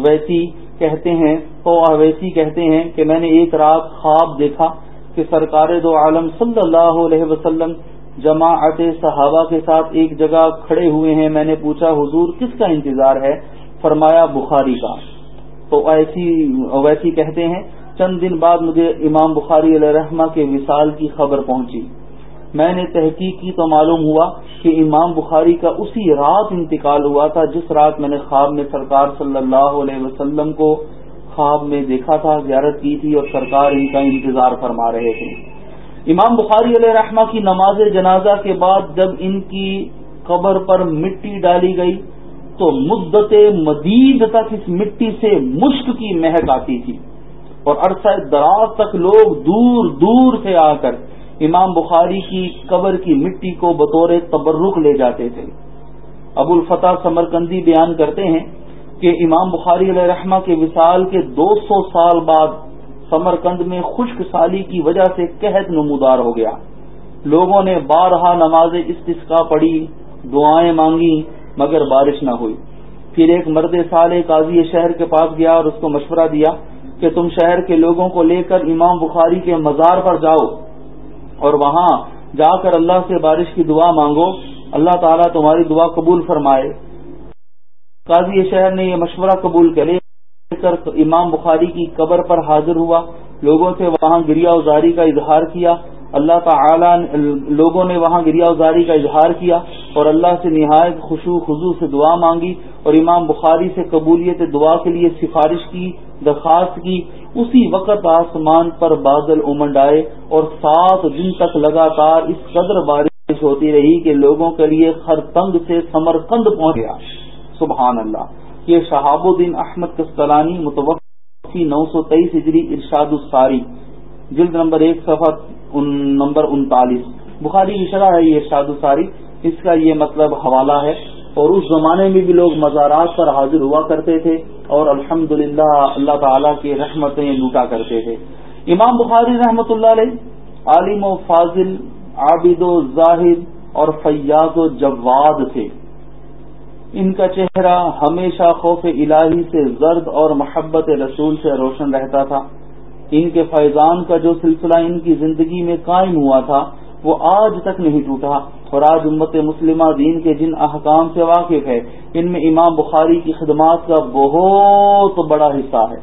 ویسی کہتے ہیں تو اویسی کہتے ہیں کہ میں نے ایک رات خواب دیکھا کہ سرکار دو عالم صلی اللہ علیہ وسلم جماعت صحابہ کے ساتھ ایک جگہ کھڑے ہوئے ہیں۔ میں نے پوچھا، حضور، کس کا انتظار ہے؟ فرمایا، بخاری کا۔ تو ایسی ویسی کہتے ہیں، چند دن بعد مجھے امام بخاری علیہ رحمہ کے وصال کی خبر پہنچی۔ میں نے تحقیق کی تو معلوم ہوا کہ امام بخاری کا اسی رات انتقال ہوا تھا جس رات میں نے خواب میں سرکار صلی اللہ علیہ وسلم کو خواب میں دیکھا تھا، زیارت کی تھی اور سرکار ان کا انتظار فرما رہے تھے۔ امام بخاری علیہ رحمہ کی نماز جنازہ کے بعد جب ان کی قبر پر مٹی ڈالی گئی، تو مدت مدید تک اس مٹی سے مشک کی مہک آتی تھی۔ اور عرصہ دراز تک لوگ دور دور سے آ کر امام بخاری کی قبر کی مٹی کو بطور تبرک لے جاتے تھے۔ ابو الفتح سمرکندی بیان کرتے ہیں کہ امام بخاری علیہ رحمہ کے وصال کے دو سو سال بعد سمرکند میں خشک سالی کی وجہ سے قحط نمودار ہو گیا۔ لوگوں نے بارہا نماز استسقا پڑھی، دعائیں مانگی مگر بارش نہ ہوئی۔ پھر ایک مرد سال قاضی شہر کے پاس گیا اور اس کو مشورہ دیا کہ تم شہر کے لوگوں کو لے کر امام بخاری کے مزار پر جاؤ اور وہاں جا کر اللہ سے بارش کی دعا مانگو۔ اللہ تعالیٰ تمہاری دعا قبول فرمائے۔ قاضی شہر نے یہ مشورہ قبول کرے کر امام بخاری کی قبر پر حاضر ہوا. لوگوں سے وہاں گریا ازاری کا اظہار کیا. اللہ تعالی لوگوں نے وہاں گریا ازاری کا اظہار کیا اور اللہ سے نہایت خوشو خزو سے دعا مانگی اور امام بخاری سے قبولیت دعا کے لیے سفارش کی، درخواست کی. اسی وقت آسمان پر بادل امنڈ آئے اور سات دن تک لگاتار اس قدر بارش ہوتی رہی کہ لوگوں کے لیے خرتنگ سے سمرکند پہنچ گیا۔ سبحان اللہ یہ شہاب الدین احمد کستلانی متوقع نو سو تیئیس ہجری ارشاد الساری جلد نمبر ایک، صفحہ نمبر انتالیس۔ بخاری کی شرح ہے یہ ارشاد الساری اس کا یہ مطلب حوالہ ہے۔ اور اس زمانے میں بھی لوگ مزارات پر حاضر ہوا کرتے تھے اور الحمد اللہ تعالی کی رحمتیں لوٹا کرتے تھے۔ امام بخاری رحمت اللہ علیہ، عالم و فاضل، عابد و ظاہر اور فیاض و جواد تھے۔ ان کا چہرہ ہمیشہ خوف الہی سے زرد اور محبت رسول سے روشن رہتا تھا۔ ان کے فیضان کا جو سلسلہ ان کی زندگی میں قائم ہوا تھا، وہ آج تک نہیں ٹوٹا۔ اور آج امت مسلمہ دین کے جن احکام سے واقف ہے، ان میں امام بخاری کی خدمات کا بہت بڑا حصہ ہے۔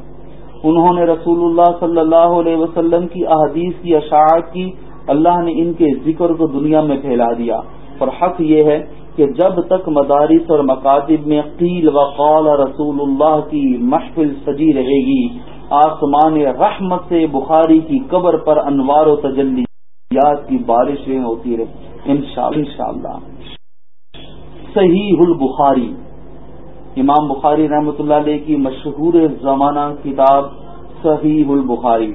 انہوں نے رسول اللہ صلی اللہ علیہ وسلم کی احادیث کی اشاعت کی، اللہ نے ان کے ذکر کو دنیا میں پھیلا دیا۔ اور حق یہ ہے کہ جب تک مدارس اور مکاتب میں قیل و قال رسول اللہ کی محفل سجی رہے گی، آسمان رحمت سے بخاری کی قبر پر انوار و تجلیات کی بارشیں ہوتی رہی انشاء اللہ صحیح البخاری۔ امام بخاری رحمۃ اللہ علیہ کی مشہور زمانہ کتاب صحیح البخاری۔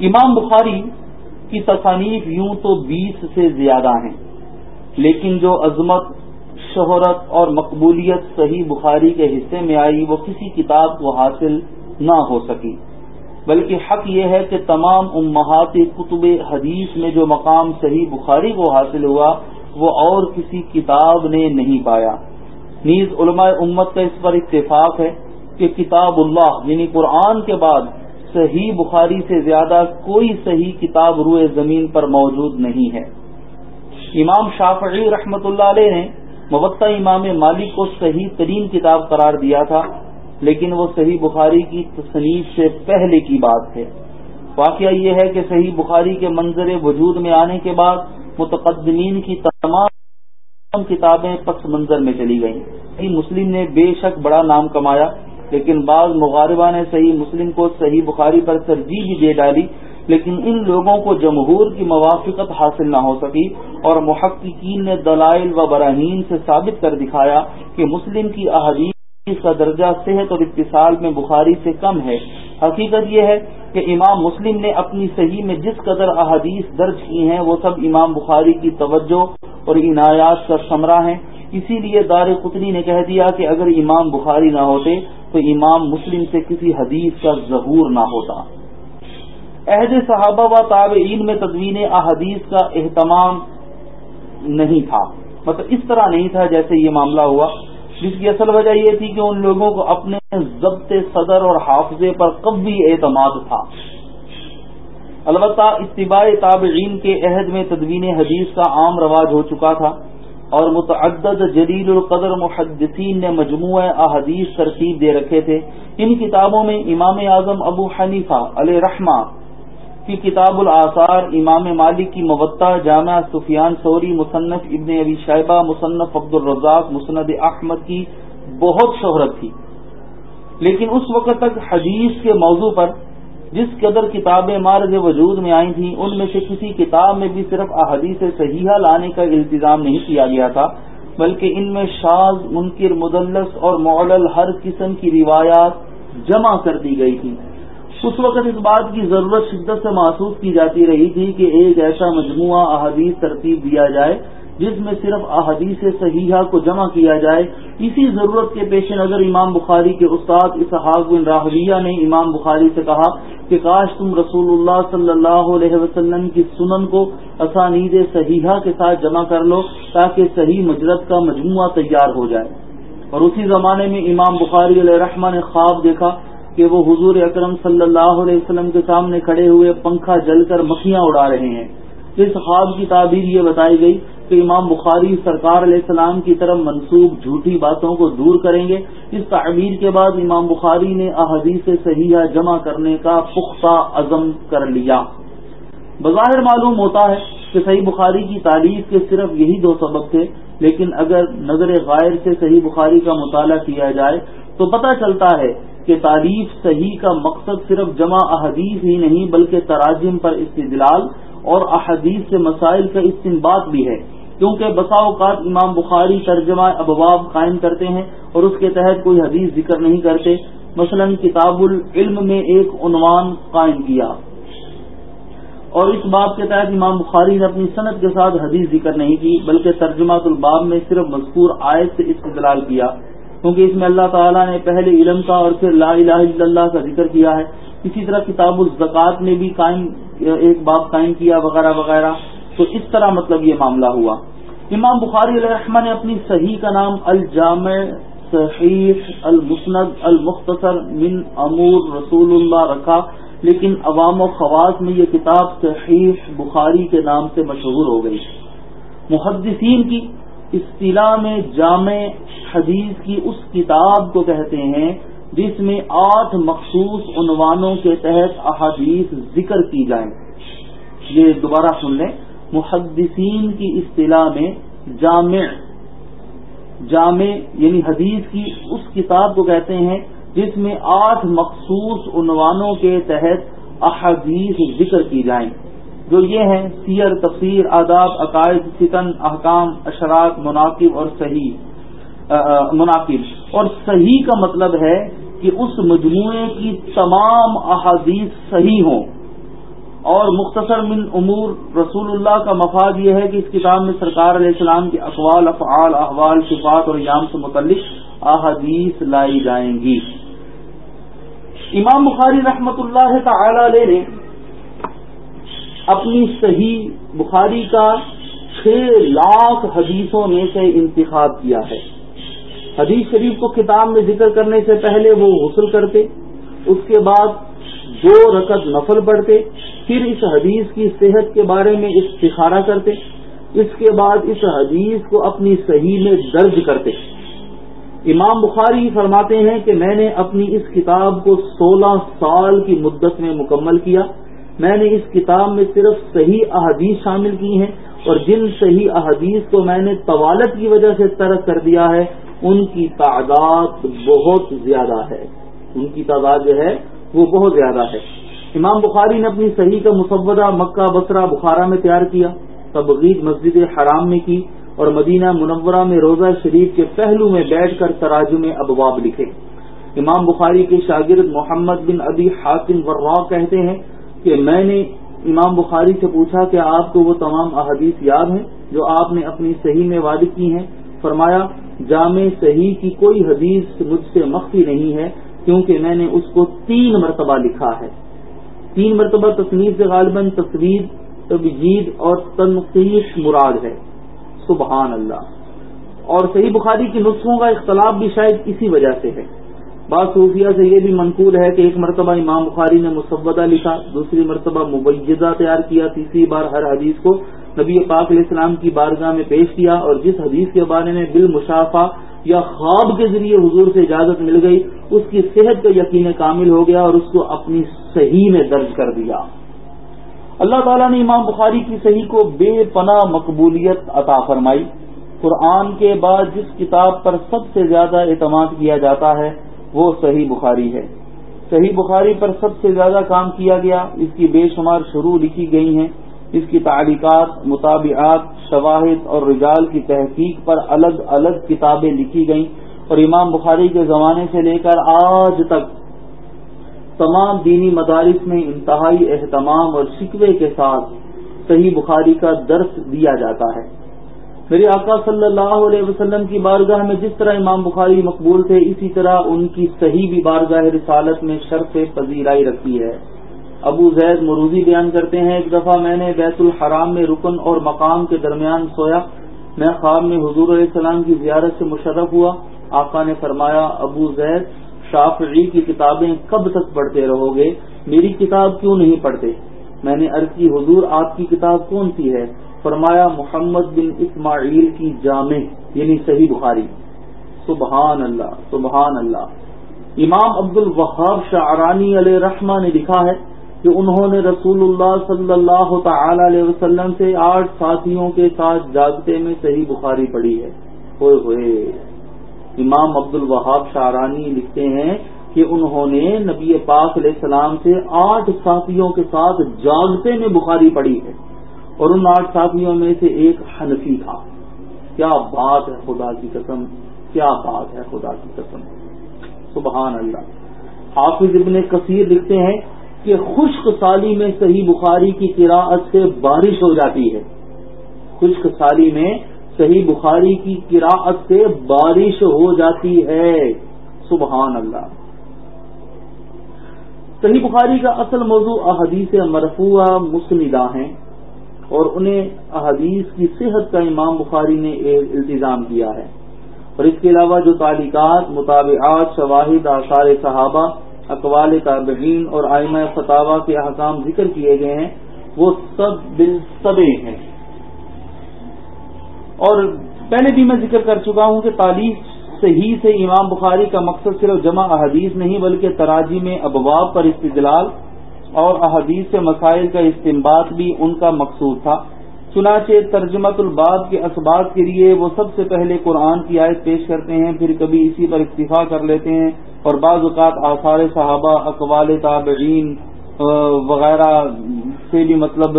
امام بخاری کی تصانیف یوں تو بیس سے زیادہ ہیں۔ لیکن جو عظمت، شہرت اور مقبولیت صحیح بخاری کے حصے میں آئی، وہ کسی کتاب کو حاصل نہ ہو سکی۔ بلکہ حق یہ ہے کہ تمام امہات کتب حدیث میں جو مقام صحیح بخاری کو حاصل ہوا، وہ اور کسی کتاب نے نہیں پایا۔ نیز علماء امت کا اس پر اتفاق ہے کہ کتاب اللہ یعنی قرآن کے بعد صحیح بخاری سے زیادہ کوئی صحیح کتاب روئے زمین پر موجود نہیں ہے۔ امام شافعی رحمت اللہ علیہ نے مبتہ امام مالک کو صحیح ترین کتاب قرار دیا تھا، لیکن وہ صحیح بخاری کی تصنیف سے پہلے کی بات ہے۔ واقعہ یہ ہے کہ صحیح بخاری کے منظر وجود میں آنے کے بعد متقدمین کی تمام کتابیں پس منظر میں چلی گئیں۔ صحیح مسلم نے بے شک بڑا نام کمایا، لیکن بعض مغاربہ نے صحیح مسلم کو صحیح بخاری پر ترجیح بھی دے ڈالی۔ لیکن ان لوگوں کو جمہور کی موافقت حاصل نہ ہو سکی اور محققین نے دلائل و براہین سے ثابت کر دکھایا کہ مسلم کی احادیث کا درجہ صحت اور اتصال میں بخاری سے کم ہے۔ حقیقت یہ ہے کہ امام مسلم نے اپنی صحیح میں جس قدر احادیث درج کی ہیں، وہ سب امام بخاری کی توجہ اور عنایات کا ثمرہ ہیں۔ اسی لیے دار قطنی نے کہہ دیا کہ اگر امام بخاری نہ ہوتے تو امام مسلم سے کسی حدیث کا ظہور نہ ہوتا۔ عہد صحابہ و تابعین میں تدوین احادیث کا اہتمام نہیں تھا۔ مطلب اس طرح نہیں تھا جیسے یہ معاملہ ہوا۔ جس کی اصل وجہ یہ تھی کہ ان لوگوں کو اپنے ضبط صدر اور حافظے پر قوی اعتماد تھا۔ البتہ اتباع تابعین کے عہد میں تدوین حدیث کا عام رواج ہو چکا تھا اور متعدد جلیل القدر محدثین نے مجموعہ احادیث ترتیب دے رکھے تھے۔ ان کتابوں میں امام اعظم ابو حنیفہ علیہ رحمہ کی کتاب الآثار، امام مالک کی مبتہ جامعہ سفیان سوری مصنف ابن ابی شیبہ، مصنف عبد الرزاق مسند احمد کی بہت شہرت تھی۔ لیکن اس وقت تک حدیث کے موضوع پر جس قدر کتابیں مارد وجود میں آئی تھیں، ان میں سے کسی کتاب میں بھی صرف احادیث صحیحہ لانے کا التظام نہیں کیا گیا تھا، بلکہ ان میں شاز منکر، مدلس اور معلل ہر قسم کی روایات جمع کر دی گئی تھی اس وقت اس بات کی ضرورت شدت سے محسوس کی جاتی رہی تھی کہ ایک ایسا مجموعہ احادیث ترتیب دیا جائے جس میں صرف احادیث صحیحہ کو جمع کیا جائے۔ اسی ضرورت کے پیش نظر امام بخاری کے استاد اسحاق بن راہویہ نے امام بخاری سے کہا کہ کاش تم رسول اللہ صلی اللہ علیہ وسلم کی سنن کو اسانید صحیحہ کے ساتھ جمع کر لو تاکہ صحیح مجرد کا مجموعہ تیار ہو جائے۔ اور اسی زمانے میں امام بخاری علیہ رحمٰ نے خواب دیکھا کہ وہ حضور اکرم صلی اللہ علیہ وسلم کے سامنے کھڑے ہوئے پنکھا جل کر مکھیاں اڑا رہے ہیں۔ اس خواب کی تعبیر یہ بتائی گئی کہ امام بخاری سرکار علیہ السلام کی طرف منسوخ جھوٹی باتوں کو دور کریں گے۔ اس تعبیر کے بعد امام بخاری نے احادیث صحیحہ جمع کرنے کا پختہ عزم کر لیا۔ بظاہر معلوم ہوتا ہے کہ صحیح بخاری کی تعریف کے صرف یہی دو سبب تھے، لیکن اگر نظر غائر سے صحیح بخاری کا مطالعہ کیا جائے تو پتہ چلتا ہے کہ تعریف صحیح کا مقصد صرف جمع احادیث ہی نہیں بلکہ تراجم پر استدلال اور احادیث سے مسائل کا استنباط بھی ہے۔ کیونکہ بسا اوقات امام بخاری ترجمہ ابواب قائم کرتے ہیں اور اس کے تحت کوئی حدیث ذکر نہیں کرتے۔ مثلا کتاب العلم میں ایک عنوان قائم کیا۔ اور اس بات کے تحت امام بخاری نے اپنی صنعت کے ساتھ حدیث ذکر نہیں کی، بلکہ ترجمہ الباب میں صرف مذکور آیت سے استدلال کیا۔ کیونکہ اس میں اللہ تعالیٰ نے پہلے علم کا اور پھر لا الہ الا اللہ کا ذکر کیا ہے۔ اسی طرح کتاب الزکات میں بھی قائم ایک باب قائم کیا وغیرہ وغیرہ۔ تو اس طرح مطلب یہ معاملہ ہوا۔ امام بخاری علیہ رحمٰ نے اپنی صحیح کا نام الجامع صحیح المسند المختصر من امور رسول اللہ رکھا، لیکن عوام و خواص میں یہ کتاب صحیح بخاری کے نام سے مشہور ہو گئی۔ محدثین کی اصطلاح میں جامع حدیث کی اس کتاب کو کہتے ہیں، جس میں آٹھ مخصوص عنوانوں کے تحت احادیث ذکر کی جائیں۔ یہ دوبارہ سن لیں۔ محدثین کی اصطلاح میں جامع جامع یعنی حدیث کی اس کتاب کو کہتے ہیں، جس میں آٹھ مخصوص عنوانوں کے تحت احادیث ذکر کی جائیں۔ جو یہ ہیں سیر، تفسیر، آداب، عقائد، فتن، احکام اشرات مناقب اور صحیح مناقب۔ اور صحیح کا مطلب ہے کہ اس مجموعے کی تمام احادیث صحیح ہوں۔ اور مختصر من امور، رسول اللہ کا مفاد یہ ہے کہ اس کتاب میں سرکار علیہ السلام کے اقوال، افعال، احوال، صفات اور یام سے متعلق احادیث لائی جائیں گی۔ امام بخاری رحمت اللہ تعالی علیہ نے اپنی صحیح بخاری کا چھ لاکھ حدیثوں میں سے انتخاب کیا ہے۔ حدیث شریف کو کتاب میں ذکر کرنے سے پہلے وہ غسل کرتے، اس کے بعد دو رکت نفل پڑھتے، پھر اس حدیث کی صحت کے بارے میں استخارہ کرتے، اس کے بعد اس حدیث کو اپنی صحیح میں درج کرتے۔ امام بخاری فرماتے ہیں کہ میں نے اپنی اس کتاب کو سولہ سال کی مدت میں مکمل کیا۔ میں نے اس کتاب میں صرف صحیح احادیث شامل کی ہیں اور جن صحیح احادیث کو میں نے طوالت کی وجہ سے ترک کر دیا ہے، ان کی تعداد بہت زیادہ ہے۔ ان کی تعداد جو ہے، وہ بہت زیادہ ہے۔ امام بخاری نے اپنی صحیح کا مسودہ مکہ بسرا بخارا میں تیار کیا تبغیب مسجد حرام میں کی اور مدینہ منورہ میں روزہ شریف کے پہلو میں بیٹھ کر تراجم ابواب لکھے۔ امام بخاری کے شاگرد محمد بن ابی حاطم ورا کہتے ہیں کہ میں نے امام بخاری سے پوچھا کہ آپ کو وہ تمام احادیث یاد ہیں جو آپ نے اپنی صحیح میں واد کی ہیں؟ فرمایا، جامع صحیح کی کوئی حدیث مجھ سے مخفی نہیں ہے، کیونکہ میں نے اس کو تین مرتبہ لکھا ہے۔ تین مرتبہ تصنیف سے غالباً تصویر تبجید اور تنقید مراد ہے۔ سبحان اللہ۔ اور صحیح بخاری کی نسخوں کا اختلاف بھی شاید اسی وجہ سے ہے۔ بعض صوفیہ سے یہ بھی منقول ہے کہ ایک مرتبہ امام بخاری نے مسودہ لکھا، دوسری مرتبہ مبیدہ تیار کیا، تیسری بار ہر حدیث کو نبی پاک علیہ السلام کی بارگاہ میں پیش کیا اور جس حدیث کے بارے میں بالمشافہ یا خواب کے ذریعے حضور سے اجازت مل گئی، اس کی صحت کا یقین کامل ہو گیا اور اس کو اپنی صحیح میں درج کر دیا۔ اللہ تعالیٰ نے امام بخاری کی صحیح کو بے پناہ مقبولیت عطا فرمائی۔ قرآن کے بعد جس کتاب پر سب سے زیادہ اعتماد کیا جاتا ہے وہ صحیح بخاری ہے۔ صحیح بخاری پر سب سے زیادہ کام کیا گیا، اس کی بے شمار شروع لکھی گئی ہیں۔ اس کی تعلیقات، مطابعات، شواہد اور رجال کی تحقیق پر الگ الگ کتابیں لکھی گئیں۔ اور امام بخاری کے زمانے سے لے کر آج تک تمام دینی مدارس میں انتہائی اہتمام اور شکوے کے ساتھ صحیح بخاری کا درس دیا جاتا ہے۔ میرے آقا صلی اللہ علیہ وسلم کی بارگاہ میں جس طرح امام بخاری مقبول تھے، اسی طرح ان کی صحیح بھی بارگاہ رسالت میں شرف پذیرائی رکھی ہے۔ ابو زید مروزی بیان کرتے ہیں، ایک دفعہ میں نے بیت الحرام میں رکن اور مقام کے درمیان سویا۔ میں خواب میں حضور علیہ السلام کی زیارت سے مشرف ہوا۔ آقا نے فرمایا، ابو زید، شافعی کی کتابیں کب تک پڑھتے رہو گے؟ میری کتاب کیوں نہیں پڑھتے؟ میں نے عرض کی، حضور آپ کی کتاب کون سی ہے؟ فرمایا محمد بن اسماعیل کی جامع یعنی صحیح بخاری۔ سبحان اللہ سبحان اللہ۔ امام عبد الوہاب شاعرانی علیہ رحمہ نے لکھا ہے کہ انہوں نے رسول اللہ صلی اللہ تعالی علیہ وسلم سے آٹھ ساتھیوں کے ساتھ جاگتے میں صحیح بخاری پڑی ہے۔ ہوئے ہوئے۔ امام عبد الوہاب شارانی لکھتے ہیں کہ انہوں نے نبی پاک علیہ السلام سے آٹھ ساتھیوں کے ساتھ جاگتے میں بخاری پڑی ہے۔ اور ان آٹھ ساتھیوں میں سے ایک حنفی تھا۔ کیا بات ہے خدا کی قسم؟ کیا بات ہے خدا کی قسم؟ سبحان اللہ۔ حافظ ابن کثیر لکھتے ہیں کہ خشک سالی میں صحیح بخاری کی قراءت سے بارش ہو جاتی ہے۔ خشک سالی میں صحیح بخاری کی قراءت سے بارش ہو جاتی ہے۔ سبحان اللہ۔ صحیح بخاری کا اصل موضوع احادیث مرفوع مسندہ ہیں۔ اور انہیں احادیث کی صحت کا امام بخاری نے التظام کیا ہے۔ اور اس کے علاوہ جو تعلیقات، مطابعات، شواہد، آثار صحابہ، اقوال تابعین اور آئمہ فتح کے احکام ذکر کیے گئے ہیں، وہ سب بال ہیں۔ اور پہلے بھی میں ذکر کر چکا ہوں کہ تعلیم صحیح سے امام بخاری کا مقصد صرف جمع احادیث نہیں بلکہ تراجی میں ابواب پر استدلال اور احادیث سے مسائل کا استعمال بھی ان کا مقصود تھا۔ چنانچہ ترجمت الباب کے اسباب کے لیے وہ سب سے پہلے قرآن کی آیت پیش کرتے ہیں، پھر کبھی اسی پر اکتفا کر لیتے ہیں اور بعض اوقات آثار صحابہ، اقوال تابعین وغیرہ سے بھی مطلب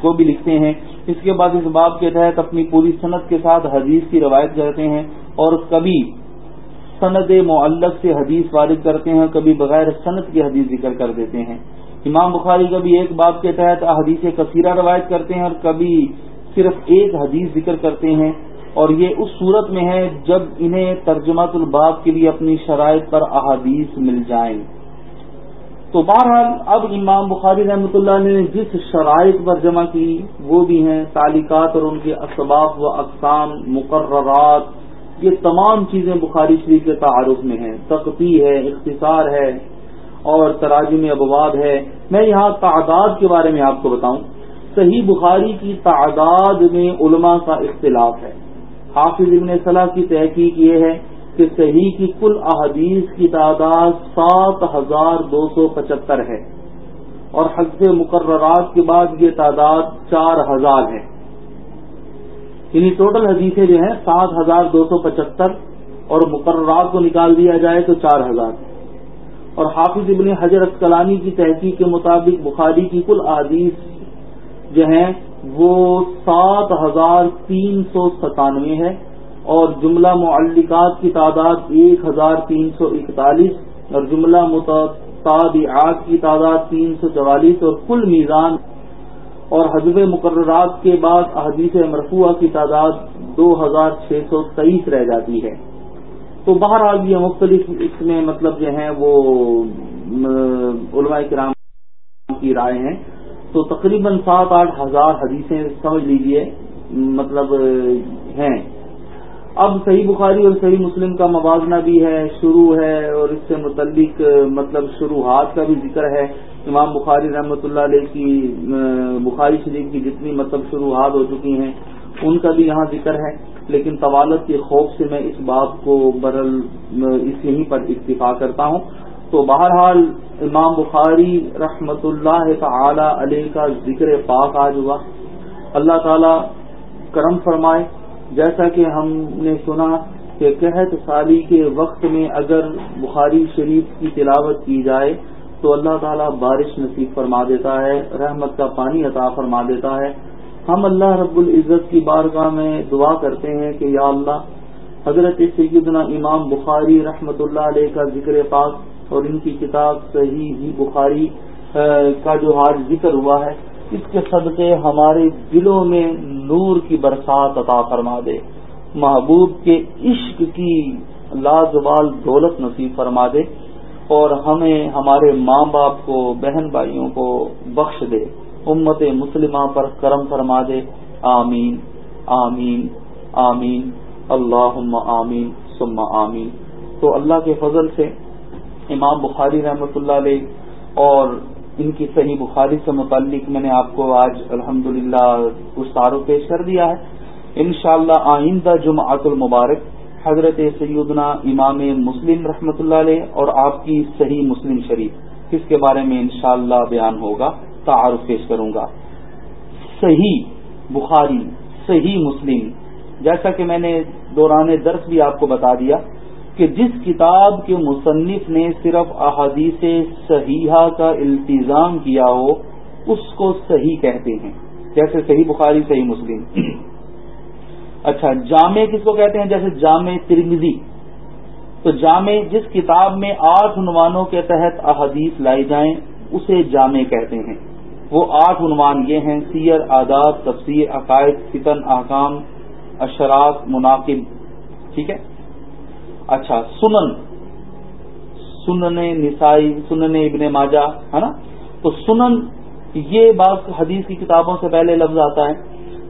کو بھی لکھتے ہیں۔ اس کے بعد اس باب کے تحت اپنی پوری صنعت کے ساتھ حدیث کی روایت کرتے ہیں اور کبھی سند معلق سے حدیث وارد کرتے ہیں کبھی بغیر صنعت کی حدیث ذکر کر دیتے ہیں۔ امام بخاری کبھی ایک باب کے تحت حدیث کثیرہ روایت کرتے ہیں اور کبھی صرف ایک حدیث ذکر کرتے ہیں۔ اور یہ اس صورت میں ہے جب انہیں ترجمات الباب کے لیے اپنی شرائط پر احادیث مل جائیں۔ تو بہرحال اب امام بخاری رحمۃ اللہ نے جس شرائط پر جمع کی وہ بھی ہیں تعلیقات اور ان کے اسباب و اقسام مقررات۔ یہ تمام چیزیں بخاری شریف کے تعارف میں ہیں۔ تقتی ہے، اختصار ہے اور تراجم ابواب ہے۔ میں یہاں تعداد کے بارے میں آپ کو بتاؤں۔ صحیح بخاری کی تعداد میں علماء کا اختلاف ہے۔ حافظ ابن صلاح کی تحقیق یہ ہے کہ صحیح کی کل احادیث کی تعداد سات ہزار دو سو پچہتر ہے اور حق مقررات کے بعد یہ تعداد چار ہزار ہے۔ یعنی ٹوٹل حدیثیں جو ہیں سات ہزار دو سو پچہتر اور مقررات کو نکال دیا جائے تو چار ہزار۔ اور حافظ ابن حضرت کلانی کی تحقیق کے مطابق بخاری کی کل احادیث جو ہیں وہ سات ہزار تین سو ستانوے ہے اور جملہ معلقات کی تعداد ایک ہزار تین سو اکتالیس اور جملہ متعدیات کی تعداد تین سو چوالیس اور کل میزان اور حزب مقررات کے بعد احادیث مرفوع کی تعداد دو ہزار چھ سو تیئیس رہ جاتی ہے۔ تو بہرحال یہ مختلف اس میں مطلب جو ہیں وہ علماء کرام کی رائے ہیں۔ تو تقریباً سات آٹھ ہزار حدیثیں سمجھ لیجیے مطلب ہیں۔ اب صحیح بخاری اور صحیح مسلم کا موازنہ بھی ہے، شروع ہے اور اس سے متعلق مطلب شروحات کا بھی ذکر ہے۔ امام بخاری رحمۃ اللہ علیہ کی بخاری شریف کی جتنی مطلب شروحات ہو چکی ہیں، ان کا بھی یہاں ذکر ہے، لیکن طوالت کے خوف سے میں اس بات کو برل اس یہیں پر اتفاق کرتا ہوں۔ تو بہرحال امام بخاری رحمت اللہ تعالی علیہ کا ذکر پاک آج ہوا۔ اللہ تعالی کرم فرمائے، جیسا کہ ہم نے سنا کہ قحط سالی کے وقت میں اگر بخاری شریف کی تلاوت کی جائے تو اللہ تعالیٰ بارش نصیب فرما دیتا ہے، رحمت کا پانی عطا فرما دیتا ہے۔ ہم اللہ رب العزت کی بارگاہ میں دعا کرتے ہیں کہ یا اللہ، حضرت سیدنا امام بخاری رحمت اللہ علیہ کا ذکر پاک اور ان کی کتاب صحیح ہی بخاری کا جو آج ذکر ہوا ہے، اس کے صدقے ہمارے دلوں میں نور کی برسات عطا فرما دے۔ محبوب کے عشق کی لازوال دولت نصیب فرما دے۔ اور ہمیں ہمارے ماں باپ کو بہن بھائیوں کو بخش دے، امت مسلمہ پر کرم فرما دے۔ آمین آمین آمین۔ اللہ آمین، ثم آمین۔ تو اللہ کے فضل سے امام بخاری رحمۃ اللہ علیہ اور ان کی صحیح بخاری سے متعلق میں نے آپ کو آج الحمد للہ گستارو پیش کر دیا ہے۔ انشاءاللہ آئندہ جمعۃ المبارک حضرت سیدنا امام مسلم رحمۃ اللہ علیہ اور آپ کی صحیح مسلم شریف، اس کے بارے میں انشاءاللہ بیان ہوگا، تعارف پیش کروں گا۔ صحیح بخاری، صحیح مسلم، جیسا کہ میں نے دوران درس بھی آپ کو بتا دیا کہ جس کتاب کے مصنف نے صرف احادیث صحیحہ کا التظام کیا ہو، اس کو صحیح کہتے ہیں۔ جیسے صحیح بخاری، صحیح مسلم۔ اچھا جامع کس کو کہتے ہیں؟ جیسے جامع ترمزی تو جامع جس کتاب میں آٹھ عنوانوں کے تحت احادیث لائی جائیں، اسے جامع کہتے ہیں۔ وہ آٹھ عنوان یہ ہیں، سیر، آداب، تفسیر، عقائد، فتن، احکام اشرات مناقب۔ ٹھیک ہے؟ اچھا سنن۔ سنن نسائی، سنن ابن ماجہ، ہے نا؟ تو سنن یہ بعض حدیث کی کتابوں سے پہلے لفظ آتا ہے۔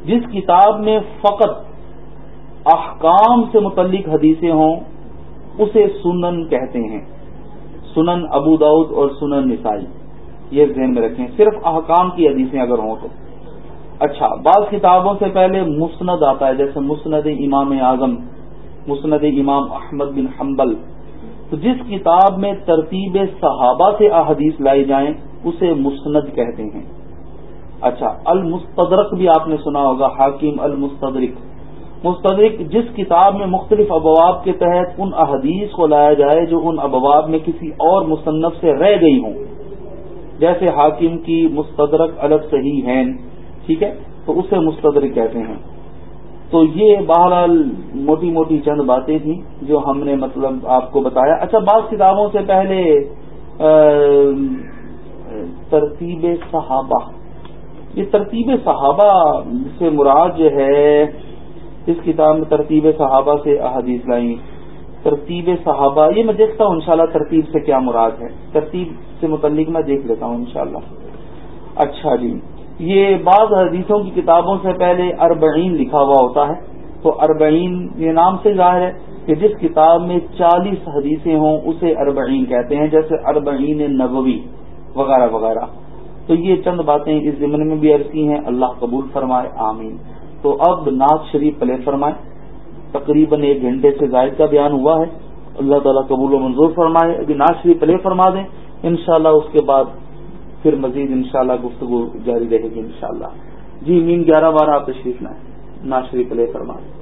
جس کتاب میں فقط احکام سے متعلق حدیثیں ہوں، اسے سنن کہتے ہیں۔ سنن ابو داود اور سنن نسائی۔ یہ ذہن میں رکھیں، صرف احکام کی حدیثیں اگر ہوں تو۔ اچھا بعض کتابوں سے پہلے مسند آتا ہے، جیسے مسند امام اعظم، مسند امام احمد بن حنبل۔ تو جس کتاب میں ترتیب صحابہ سے احادیث لائی جائیں، اسے مسند کہتے ہیں۔ اچھا المستدرک بھی آپ نے سنا ہوگا، حاکم المستدرک۔ مستدرک جس کتاب میں مختلف ابواب کے تحت ان احادیث کو لایا جائے جو ان ابواب میں کسی اور مصنف سے رہ گئی ہوں۔ جیسے حاکم کی مستدرک الگ صحیح ہیں، ٹھیک ہے؟ تو اسے مستدرک کہتے ہیں۔ تو یہ بہرحال موٹی موٹی چند باتیں تھیں جو ہم نے مطلب آپ کو بتایا۔ اچھا بعض کتابوں سے پہلے ترتیب صحابہ۔ یہ ترتیب صحابہ سے مراد جو ہے اس کتاب میں ترتیب صحابہ سے احادیث لائیں۔ ترتیب صحابہ، یہ میں دیکھتا ہوں انشاءاللہ ترتیب سے کیا مراد ہے۔ ترتیب سے متعلق میں دیکھ لیتا ہوں انشاءاللہ۔ اچھا جی یہ بعض حدیثوں کی کتابوں سے پہلے اربعین لکھا ہوا ہوتا ہے۔ تو اربعین یہ نام سے ظاہر ہے کہ جس کتاب میں چالیس حدیثیں ہوں، اسے اربعین کہتے ہیں، جیسے اربعین نبوی وغیرہ وغیرہ۔ تو یہ چند باتیں اس ضمن میں بھی عرض کی ہیں، اللہ قبول فرمائے، آمین۔ تو اب ناز شریف پلے فرمائے۔ تقریباً ایک گھنٹے سے زائد کا بیان ہوا ہے۔ اللہ تعالیٰ قبول و منظور فرمائے۔ ابھی ناز شریف پلے فرما دیں، انشاءاللہ اس کے بعد پھر مزید انشاءاللہ گفتگو جاری رہے گی انشاءاللہ۔ جی مین گیارہ بارہ آپ تشریف لائیں۔ ناز شریف پلے دیں۔